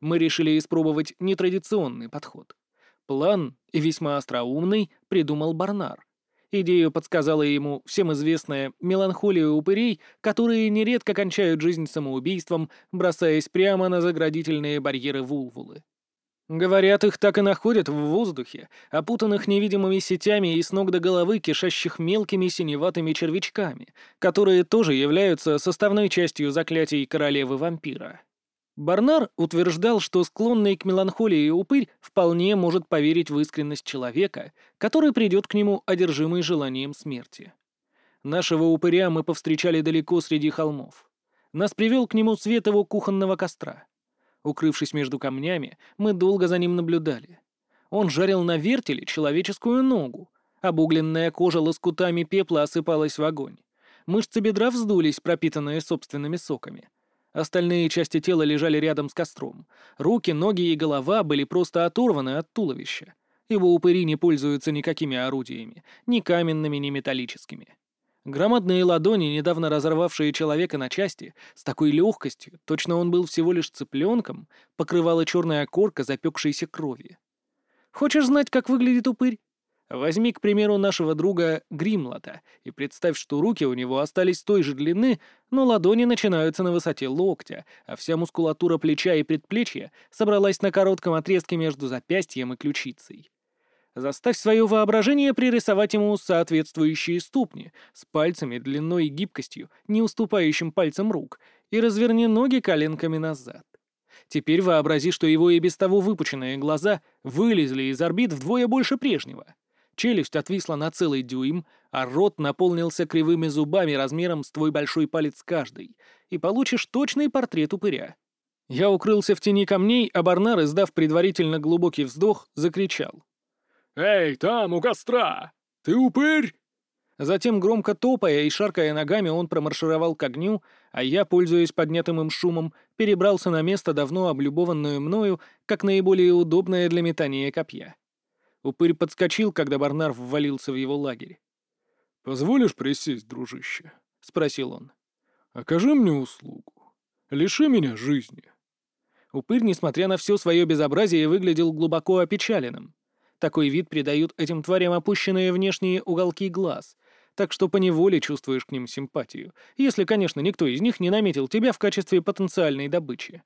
Мы решили испробовать нетрадиционный подход. План, и весьма остроумный, придумал Барнар. Идею подсказала ему всем известная меланхолия упырей, которые нередко кончают жизнь самоубийством, бросаясь прямо на заградительные барьеры Вулвулы. Говорят, их так и находят в воздухе, опутанных невидимыми сетями и с ног до головы кишащих мелкими синеватыми червячками, которые тоже являются составной частью заклятий королевы-вампира. Барнар утверждал, что склонный к меланхолии упырь вполне может поверить в искренность человека, который придет к нему одержимый желанием смерти. Нашего упыря мы повстречали далеко среди холмов. Нас привел к нему свет его кухонного костра. Укрывшись между камнями, мы долго за ним наблюдали. Он жарил на вертеле человеческую ногу. Обугленная кожа лоскутами пепла осыпалась в огонь. Мышцы бедра вздулись, пропитанные собственными соками. Остальные части тела лежали рядом с костром. Руки, ноги и голова были просто оторваны от туловища. Его упыри не пользуются никакими орудиями, ни каменными, ни металлическими. Громадные ладони, недавно разорвавшие человека на части, с такой легкостью, точно он был всего лишь цыпленком, покрывала черная корка запекшейся крови. Хочешь знать, как выглядит упырь? Возьми, к примеру, нашего друга Гримлота и представь, что руки у него остались той же длины, но ладони начинаются на высоте локтя, а вся мускулатура плеча и предплечья собралась на коротком отрезке между запястьем и ключицей. Заставь свое воображение пририсовать ему соответствующие ступни с пальцами длиной и гибкостью, не уступающим пальцам рук, и разверни ноги коленками назад. Теперь вообрази, что его и без того выпученные глаза вылезли из орбит вдвое больше прежнего. Челюсть отвисла на целый дюйм, а рот наполнился кривыми зубами размером с твой большой палец каждый, и получишь точный портрет упыря. Я укрылся в тени камней, а Барнар, издав предварительно глубокий вздох, закричал. «Эй, там, у костра! Ты упырь?» Затем, громко топая и шаркая ногами, он промаршировал к огню, а я, пользуясь поднятым им шумом, перебрался на место, давно облюбованное мною, как наиболее удобное для метания копья. Упырь подскочил, когда Барнар ввалился в его лагерь. «Позволишь присесть, дружище?» — спросил он. «Окажи мне услугу. Лиши меня жизни». Упырь, несмотря на все свое безобразие, выглядел глубоко опечаленным. Такой вид придают этим тварям опущенные внешние уголки глаз, так что поневоле чувствуешь к ним симпатию, если, конечно, никто из них не наметил тебя в качестве потенциальной добычи.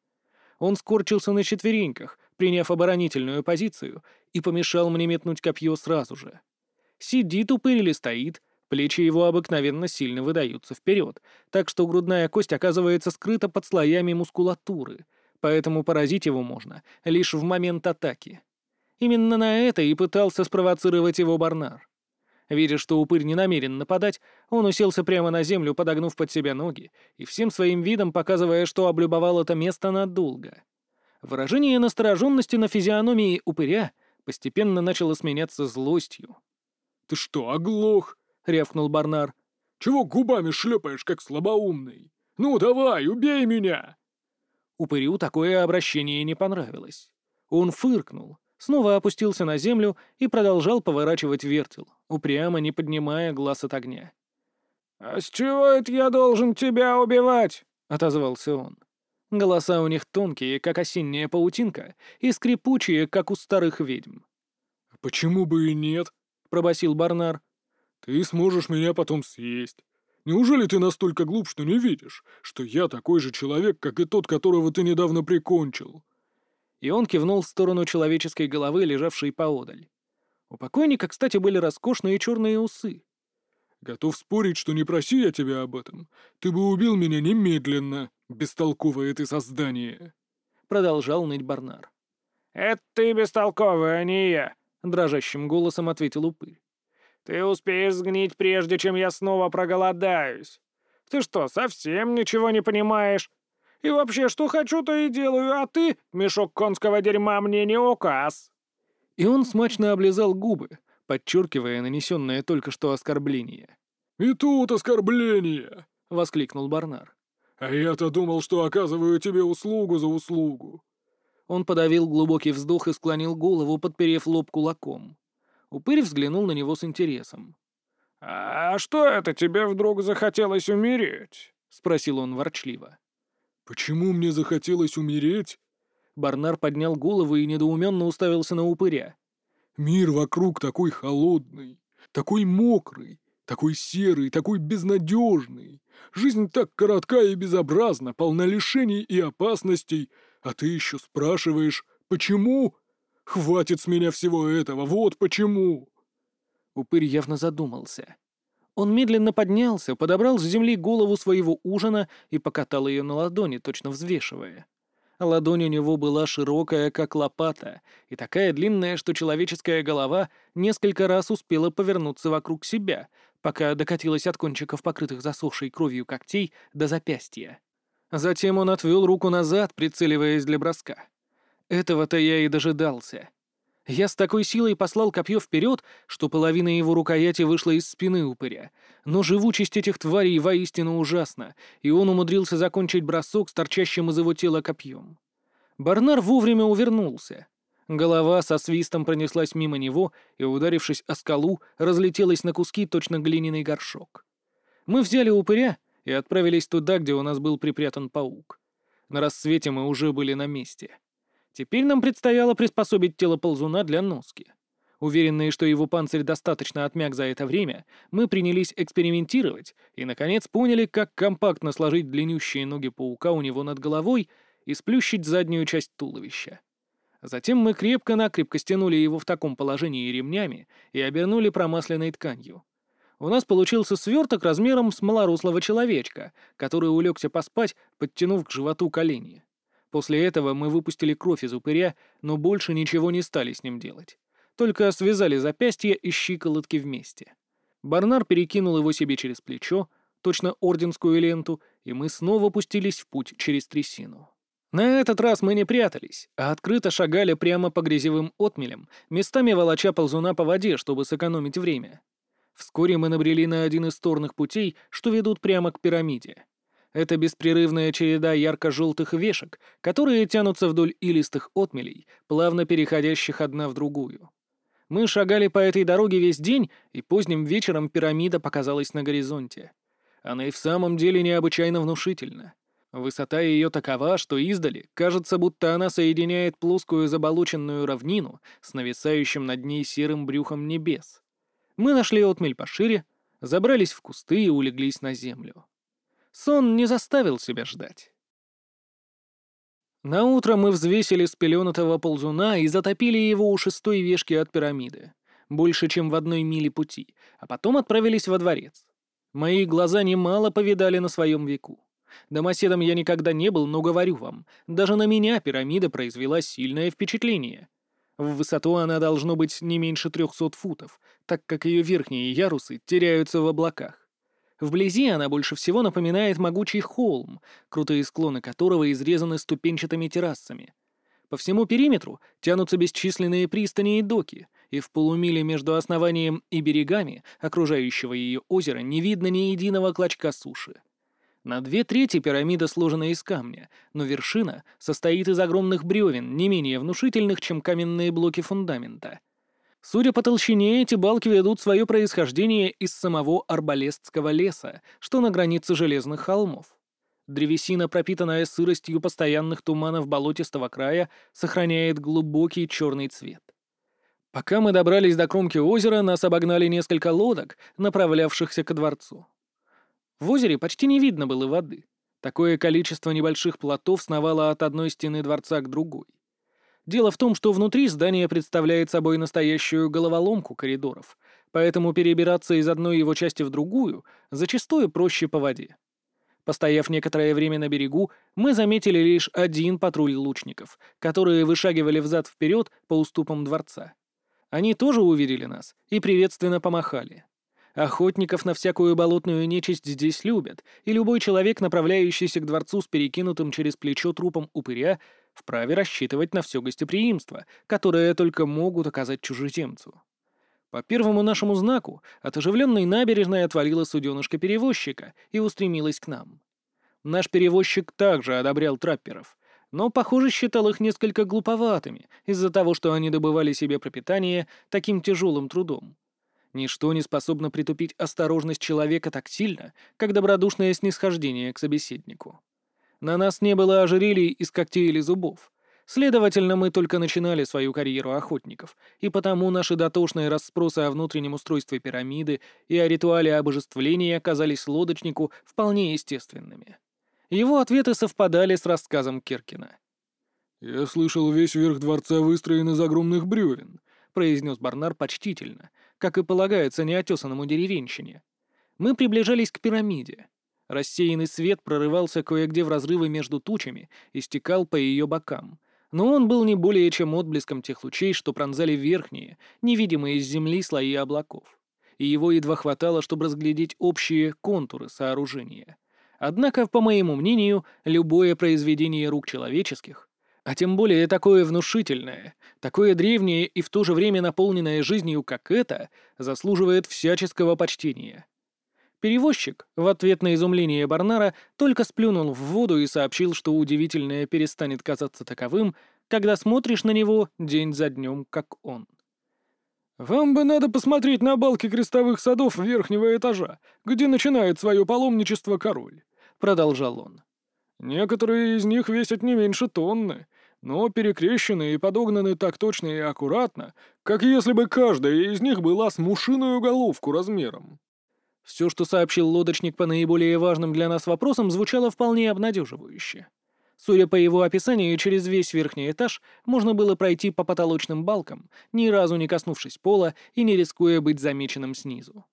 Он скорчился на четвереньках, приняв оборонительную позицию, и помешал мне метнуть копье сразу же. Сидит упырь или стоит, плечи его обыкновенно сильно выдаются вперед, так что грудная кость оказывается скрыта под слоями мускулатуры, поэтому поразить его можно лишь в момент атаки. Именно на это и пытался спровоцировать его Барнар. Видя, что упырь не намерен нападать, он уселся прямо на землю, подогнув под себя ноги, и всем своим видом показывая, что облюбовал это место надолго. Выражение настороженности на физиономии упыря постепенно начало сменяться злостью. «Ты что, оглох?» — рявкнул Барнар. «Чего губами шлепаешь, как слабоумный? Ну, давай, убей меня!» Упырю такое обращение не понравилось. Он фыркнул, снова опустился на землю и продолжал поворачивать вертел, упрямо не поднимая глаз от огня. «А с чего это я должен тебя убивать?» — отозвался он. Голоса у них тонкие, как осенняя паутинка, и скрипучие, как у старых ведьм. «Почему бы и нет?» — пробасил Барнар. «Ты сможешь меня потом съесть. Неужели ты настолько глуп, что не видишь, что я такой же человек, как и тот, которого ты недавно прикончил?» И он кивнул в сторону человеческой головы, лежавшей поодаль. У покойника, кстати, были роскошные черные усы. «Готов спорить, что не проси я тебя об этом. Ты бы убил меня немедленно, бестолковое ты создание!» Продолжал ныть Барнар. «Это ты бестолковый, а не я», — дрожащим голосом ответил упырь. «Ты успеешь сгнить, прежде чем я снова проголодаюсь. Ты что, совсем ничего не понимаешь? И вообще, что хочу, то и делаю, а ты, мешок конского дерьма, мне не указ». И он смачно облизал губы, подчеркивая нанесенное только что оскорбление. «И тут оскорбление!» — воскликнул Барнар. «А я-то думал, что оказываю тебе услугу за услугу». Он подавил глубокий вздох и склонил голову, подперев лоб кулаком. Упырь взглянул на него с интересом. «А что это тебе вдруг захотелось умереть?» — спросил он ворчливо. «Почему мне захотелось умереть?» Барнар поднял голову и недоуменно уставился на упыря. «Мир вокруг такой холодный, такой мокрый, такой серый, такой безнадежный. Жизнь так коротка и безобразна, полна лишений и опасностей, а ты еще спрашиваешь, почему? Хватит с меня всего этого, вот почему!» Упырь явно задумался. Он медленно поднялся, подобрал с земли голову своего ужина и покатал ее на ладони, точно взвешивая. Ладонь у него была широкая, как лопата, и такая длинная, что человеческая голова несколько раз успела повернуться вокруг себя, пока докатилась от кончиков, покрытых засохшей кровью когтей, до запястья. Затем он отвел руку назад, прицеливаясь для броска. Этого-то я и дожидался. Я с такой силой послал копье вперед, что половина его рукояти вышла из спины упыря. Но живучесть этих тварей воистину ужасна, и он умудрился закончить бросок с торчащим из его тела копьем. Барнар вовремя увернулся. Голова со свистом пронеслась мимо него и, ударившись о скалу, разлетелась на куски точно глиняный горшок. Мы взяли упыря и отправились туда, где у нас был припрятан паук. На рассвете мы уже были на месте. Теперь нам предстояло приспособить тело ползуна для носки. Уверенные, что его панцирь достаточно отмяк за это время, мы принялись экспериментировать и, наконец, поняли, как компактно сложить длиннющие ноги паука у него над головой и сплющить заднюю часть туловища. Затем мы крепко-накрепко стянули его в таком положении ремнями и обернули промасленной тканью. У нас получился сверток размером с малорослого человечка, который улегся поспать, подтянув к животу колени. После этого мы выпустили кровь из упыря, но больше ничего не стали с ним делать. Только связали запястья и щиколотки вместе. Барнар перекинул его себе через плечо, точно орденскую ленту, и мы снова пустились в путь через трясину. На этот раз мы не прятались, а открыто шагали прямо по грязевым отмелям, местами волоча ползуна по воде, чтобы сэкономить время. Вскоре мы набрели на один из торных путей, что ведут прямо к пирамиде. Это беспрерывная череда ярко-желтых вешек, которые тянутся вдоль илистых отмелей, плавно переходящих одна в другую. Мы шагали по этой дороге весь день, и поздним вечером пирамида показалась на горизонте. Она и в самом деле необычайно внушительна. Высота ее такова, что издали кажется, будто она соединяет плоскую заболоченную равнину с нависающим над ней серым брюхом небес. Мы нашли отмель пошире, забрались в кусты и улеглись на землю. Сон не заставил себя ждать. На утро мы взвесили спеленатого ползуна и затопили его у шестой вешки от пирамиды, больше, чем в одной миле пути, а потом отправились во дворец. Мои глаза немало повидали на своем веку. Домоседом я никогда не был, но говорю вам, даже на меня пирамида произвела сильное впечатление. В высоту она должно быть не меньше трехсот футов, так как ее верхние ярусы теряются в облаках. Вблизи она больше всего напоминает могучий холм, крутые склоны которого изрезаны ступенчатыми террасами. По всему периметру тянутся бесчисленные пристани и доки, и в полумиле между основанием и берегами окружающего ее озера не видно ни единого клочка суши. На две трети пирамида сложена из камня, но вершина состоит из огромных бревен, не менее внушительных, чем каменные блоки фундамента — Судя по толщине, эти балки ведут свое происхождение из самого Арбалестского леса, что на границе железных холмов. Древесина, пропитанная сыростью постоянных туманов болотистого края, сохраняет глубокий черный цвет. Пока мы добрались до кромки озера, нас обогнали несколько лодок, направлявшихся ко дворцу. В озере почти не видно было воды. Такое количество небольших плотов сновало от одной стены дворца к другой. Дело в том, что внутри здание представляет собой настоящую головоломку коридоров, поэтому перебираться из одной его части в другую зачастую проще по воде. Постояв некоторое время на берегу, мы заметили лишь один патруль лучников, которые вышагивали взад-вперед по уступам дворца. Они тоже увидели нас и приветственно помахали. Охотников на всякую болотную нечисть здесь любят, и любой человек, направляющийся к дворцу с перекинутым через плечо трупом упыря, вправе рассчитывать на все гостеприимство, которое только могут оказать чужеземцу. По первому нашему знаку от оживленной набережной отвалила суденышко перевозчика и устремилась к нам. Наш перевозчик также одобрял трапперов, но, похоже, считал их несколько глуповатыми из-за того, что они добывали себе пропитание таким тяжелым трудом. Ничто не способно притупить осторожность человека так сильно, как добродушное снисхождение к собеседнику. На нас не было ожерелий из когтей или зубов, Следовательно, мы только начинали свою карьеру охотников, и потому наши дотошные расспросы о внутреннем устройстве пирамиды и о ритуале обожествления оказались лодочнику вполне естественными. Его ответы совпадали с рассказом Киркина. «Я слышал, весь верх дворца выстроен из огромных бревен», — произнес Барнар почтительно, как и полагается неотесанному деревенщине. Мы приближались к пирамиде. Рассеянный свет прорывался кое-где в разрывы между тучами и стекал по ее бокам, но он был не более чем отблеском тех лучей, что пронзали верхние, невидимые из земли слои облаков. И его едва хватало, чтобы разглядеть общие контуры сооружения. Однако, по моему мнению, любое произведение рук человеческих, а тем более такое внушительное, такое древнее и в то же время наполненное жизнью, как это, заслуживает всяческого почтения. Перевозчик, в ответ на изумление Барнара, только сплюнул в воду и сообщил, что удивительное перестанет казаться таковым, когда смотришь на него день за днем, как он. «Вам бы надо посмотреть на балки крестовых садов верхнего этажа, где начинает свое паломничество король», — продолжал он. «Некоторые из них весят не меньше тонны, но перекрещены и подогнаны так точно и аккуратно, как если бы каждая из них была с мушиную головку размером. Все, что сообщил лодочник по наиболее важным для нас вопросам, звучало вполне обнадеживающе. Судя по его описанию, через весь верхний этаж можно было пройти по потолочным балкам, ни разу не коснувшись пола и не рискуя быть замеченным снизу.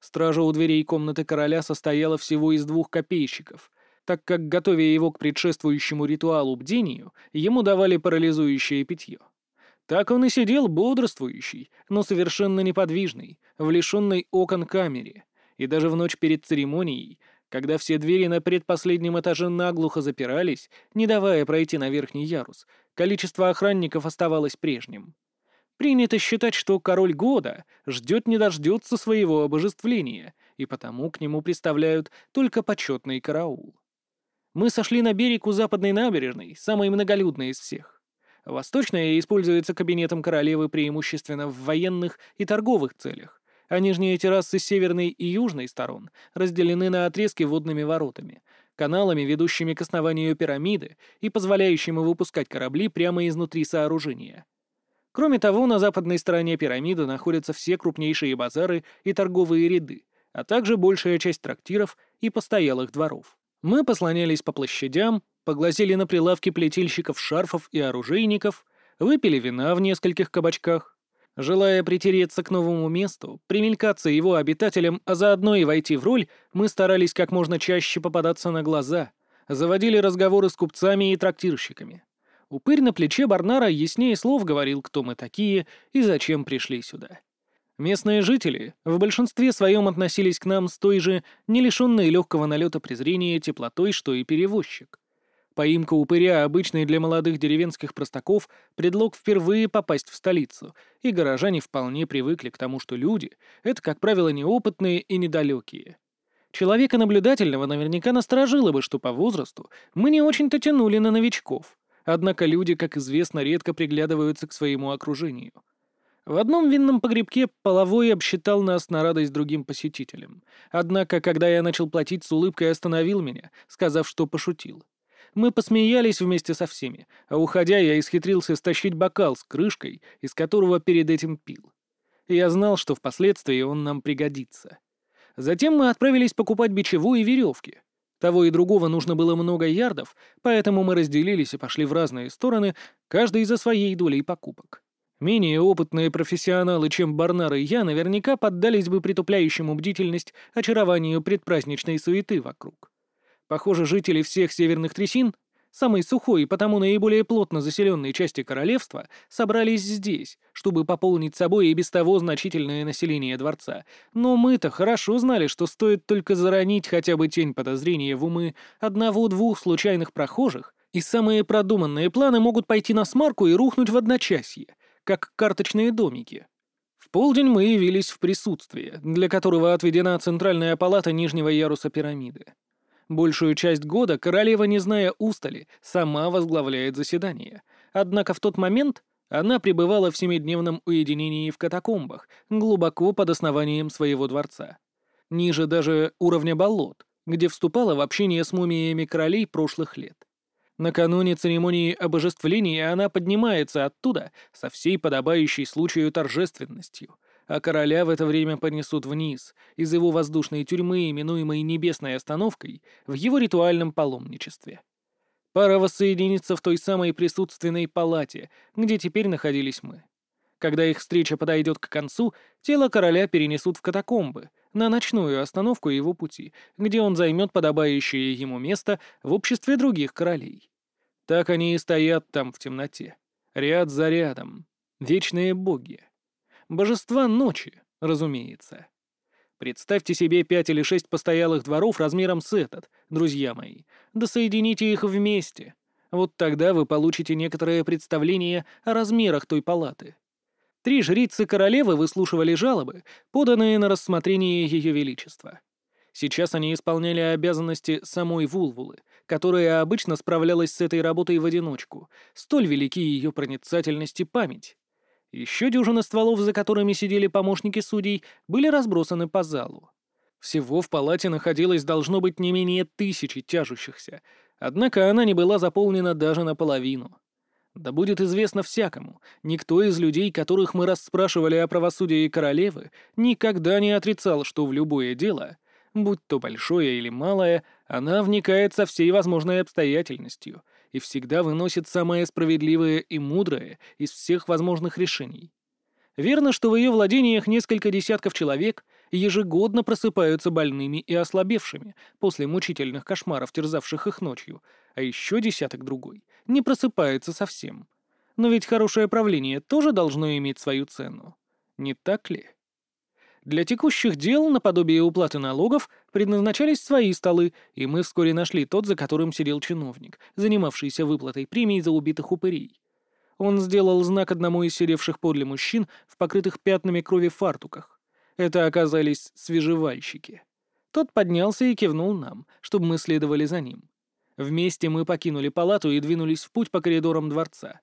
Стража у дверей комнаты короля состояла всего из двух копейщиков, так как, готовя его к предшествующему ритуалу бдению, ему давали парализующее питье. Так он и сидел бодрствующий, но совершенно неподвижный, в лишенной окон камере, и даже в ночь перед церемонией, когда все двери на предпоследнем этаже наглухо запирались, не давая пройти на верхний ярус, количество охранников оставалось прежним. Принято считать, что король года ждет не дождется своего обожествления, и потому к нему представляют только почетный караул. Мы сошли на берег у западной набережной, самой многолюдной из всех. Восточная используется кабинетом королевы преимущественно в военных и торговых целях, а нижние террасы северной и южной сторон разделены на отрезки водными воротами, каналами, ведущими к основанию пирамиды и позволяющими выпускать корабли прямо изнутри сооружения. Кроме того, на западной стороне пирамиды находятся все крупнейшие базары и торговые ряды, а также большая часть трактиров и постоялых дворов. Мы послонялись по площадям, поглазели на прилавки плетельщиков шарфов и оружейников, выпили вина в нескольких кабачках, Желая притереться к новому месту, примелькаться его обитателям, а заодно и войти в роль, мы старались как можно чаще попадаться на глаза, заводили разговоры с купцами и трактирщиками. Упырь на плече Барнара яснее слов говорил, кто мы такие и зачем пришли сюда. Местные жители в большинстве своем относились к нам с той же, не лишенной легкого налета презрения теплотой, что и перевозчик. Поимка упыря, обычный для молодых деревенских простаков, предлог впервые попасть в столицу, и горожане вполне привыкли к тому, что люди — это, как правило, неопытные и недалекие. Человека наблюдательного наверняка насторожило бы, что по возрасту мы не очень-то тянули на новичков. Однако люди, как известно, редко приглядываются к своему окружению. В одном винном погребке половой обсчитал нас на радость другим посетителям. Однако, когда я начал платить, с улыбкой остановил меня, сказав, что пошутил. Мы посмеялись вместе со всеми, а уходя я исхитрился стащить бокал с крышкой, из которого перед этим пил. Я знал, что впоследствии он нам пригодится. Затем мы отправились покупать бичеву и веревки. Того и другого нужно было много ярдов, поэтому мы разделились и пошли в разные стороны, каждый за своей долей покупок. Менее опытные профессионалы, чем Барнар и я, наверняка поддались бы притупляющему бдительность очарованию предпраздничной суеты вокруг. Похоже, жители всех северных трясин, самой сухой и потому наиболее плотно заселенной части королевства, собрались здесь, чтобы пополнить собой и без того значительное население дворца. Но мы-то хорошо знали, что стоит только заронить хотя бы тень подозрения в умы одного-двух случайных прохожих, и самые продуманные планы могут пойти на смарку и рухнуть в одночасье, как карточные домики. В полдень мы явились в присутствие, для которого отведена центральная палата нижнего яруса пирамиды. Большую часть года королева, не зная устали, сама возглавляет заседание. Однако в тот момент она пребывала в семидневном уединении в катакомбах, глубоко под основанием своего дворца. Ниже даже уровня болот, где вступала в общение с мумиями королей прошлых лет. Накануне церемонии обожествления она поднимается оттуда со всей подобающей случаю торжественностью, а короля в это время понесут вниз, из его воздушной тюрьмы, именуемой Небесной остановкой, в его ритуальном паломничестве. Пара воссоединится в той самой присутственной палате, где теперь находились мы. Когда их встреча подойдет к концу, тело короля перенесут в катакомбы, на ночную остановку его пути, где он займет подобающее ему место в обществе других королей. Так они и стоят там в темноте, ряд за рядом, вечные боги. Божества ночи, разумеется. Представьте себе пять или шесть постоялых дворов размером с этот, друзья мои, да соедините их вместе. Вот тогда вы получите некоторое представление о размерах той палаты. Три жрицы королевы выслушивали жалобы, поданные на рассмотрение Ее Величества. Сейчас они исполняли обязанности самой Вулвулы, которая обычно справлялась с этой работой в одиночку, столь велики ее проницательность и память. Еще дюжина стволов, за которыми сидели помощники судей, были разбросаны по залу. Всего в палате находилось должно быть не менее тысячи тяжущихся, однако она не была заполнена даже наполовину. Да будет известно всякому, никто из людей, которых мы расспрашивали о правосудии королевы, никогда не отрицал, что в любое дело, будь то большое или малое, она вникает со всей возможной обстоятельностью — и всегда выносит самое справедливое и мудрое из всех возможных решений. Верно, что в ее владениях несколько десятков человек ежегодно просыпаются больными и ослабевшими после мучительных кошмаров, терзавших их ночью, а еще десяток другой не просыпается совсем. Но ведь хорошее правление тоже должно иметь свою цену. Не так ли? Для текущих дел, наподобие уплаты налогов, предназначались свои столы, и мы вскоре нашли тот, за которым сидел чиновник, занимавшийся выплатой премий за убитых упырей. Он сделал знак одному из сидевших подле мужчин в покрытых пятнами крови фартуках. Это оказались свежевальщики. Тот поднялся и кивнул нам, чтобы мы следовали за ним. Вместе мы покинули палату и двинулись в путь по коридорам дворца.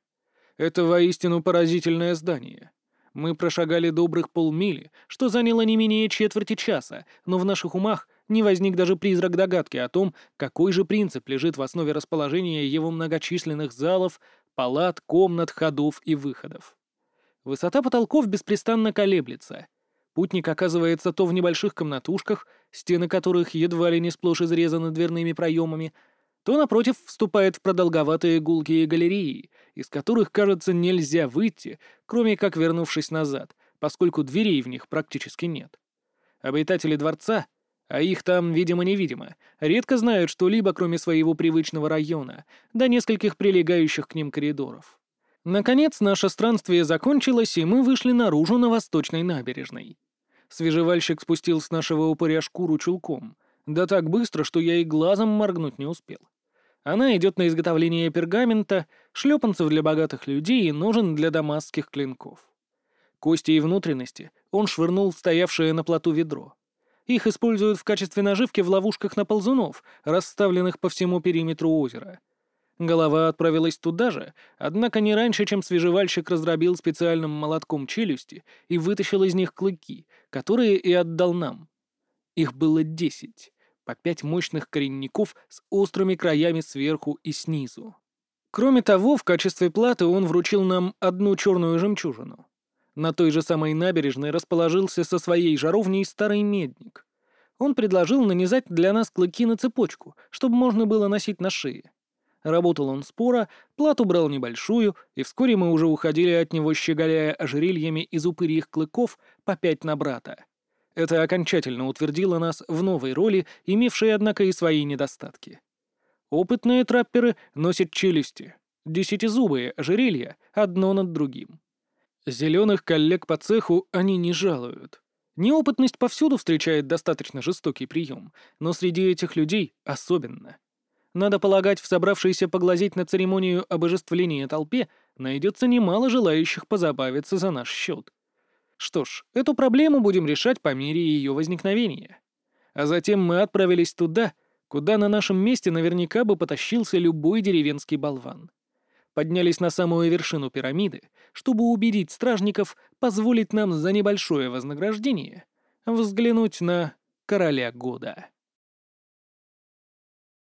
Это воистину поразительное здание. Мы прошагали добрых полмили, что заняло не менее четверти часа, но в наших умах не возник даже призрак догадки о том, какой же принцип лежит в основе расположения его многочисленных залов, палат, комнат, ходов и выходов. Высота потолков беспрестанно колеблется. Путник оказывается то в небольших комнатушках, стены которых едва ли не сплошь изрезаны дверными проемами, то, напротив, вступает в продолговатые гулкие галереи, из которых, кажется, нельзя выйти, кроме как вернувшись назад, поскольку дверей в них практически нет. Обитатели дворца, а их там, видимо-невидимо, редко знают что-либо, кроме своего привычного района, до нескольких прилегающих к ним коридоров. Наконец, наше странствие закончилось, и мы вышли наружу на восточной набережной. Свежевальщик спустил с нашего упыря шкуру чулком — да так быстро, что я и глазом моргнуть не успел. Она идет на изготовление пергамента, шлепанцев для богатых людей и ножен для дамасских клинков. Кости и внутренности он швырнул в стоявшее на плоту ведро. Их используют в качестве наживки в ловушках на ползунов, расставленных по всему периметру озера. Голова отправилась туда же, однако не раньше, чем свежевальщик раздробил специальным молотком челюсти и вытащил из них клыки, которые и отдал нам. Их было десять по пять мощных коренников с острыми краями сверху и снизу. Кроме того, в качестве платы он вручил нам одну черную жемчужину. На той же самой набережной расположился со своей жаровней старый медник. Он предложил нанизать для нас клыки на цепочку, чтобы можно было носить на шее. Работал он споро, плату брал небольшую, и вскоре мы уже уходили от него, щеголяя ожерельями из упырьих клыков по пять на брата. Это окончательно утвердило нас в новой роли, имевшей, однако, и свои недостатки. Опытные трапперы носят челюсти, десятизубые ожерелья одно над другим. Зеленых коллег по цеху они не жалуют. Неопытность повсюду встречает достаточно жестокий прием, но среди этих людей особенно. Надо полагать, в собравшейся поглазеть на церемонию обожествления толпе найдется немало желающих позабавиться за наш счет. Что ж, эту проблему будем решать по мере ее возникновения. А затем мы отправились туда, куда на нашем месте наверняка бы потащился любой деревенский болван. Поднялись на самую вершину пирамиды, чтобы убедить стражников позволить нам за небольшое вознаграждение взглянуть на короля года.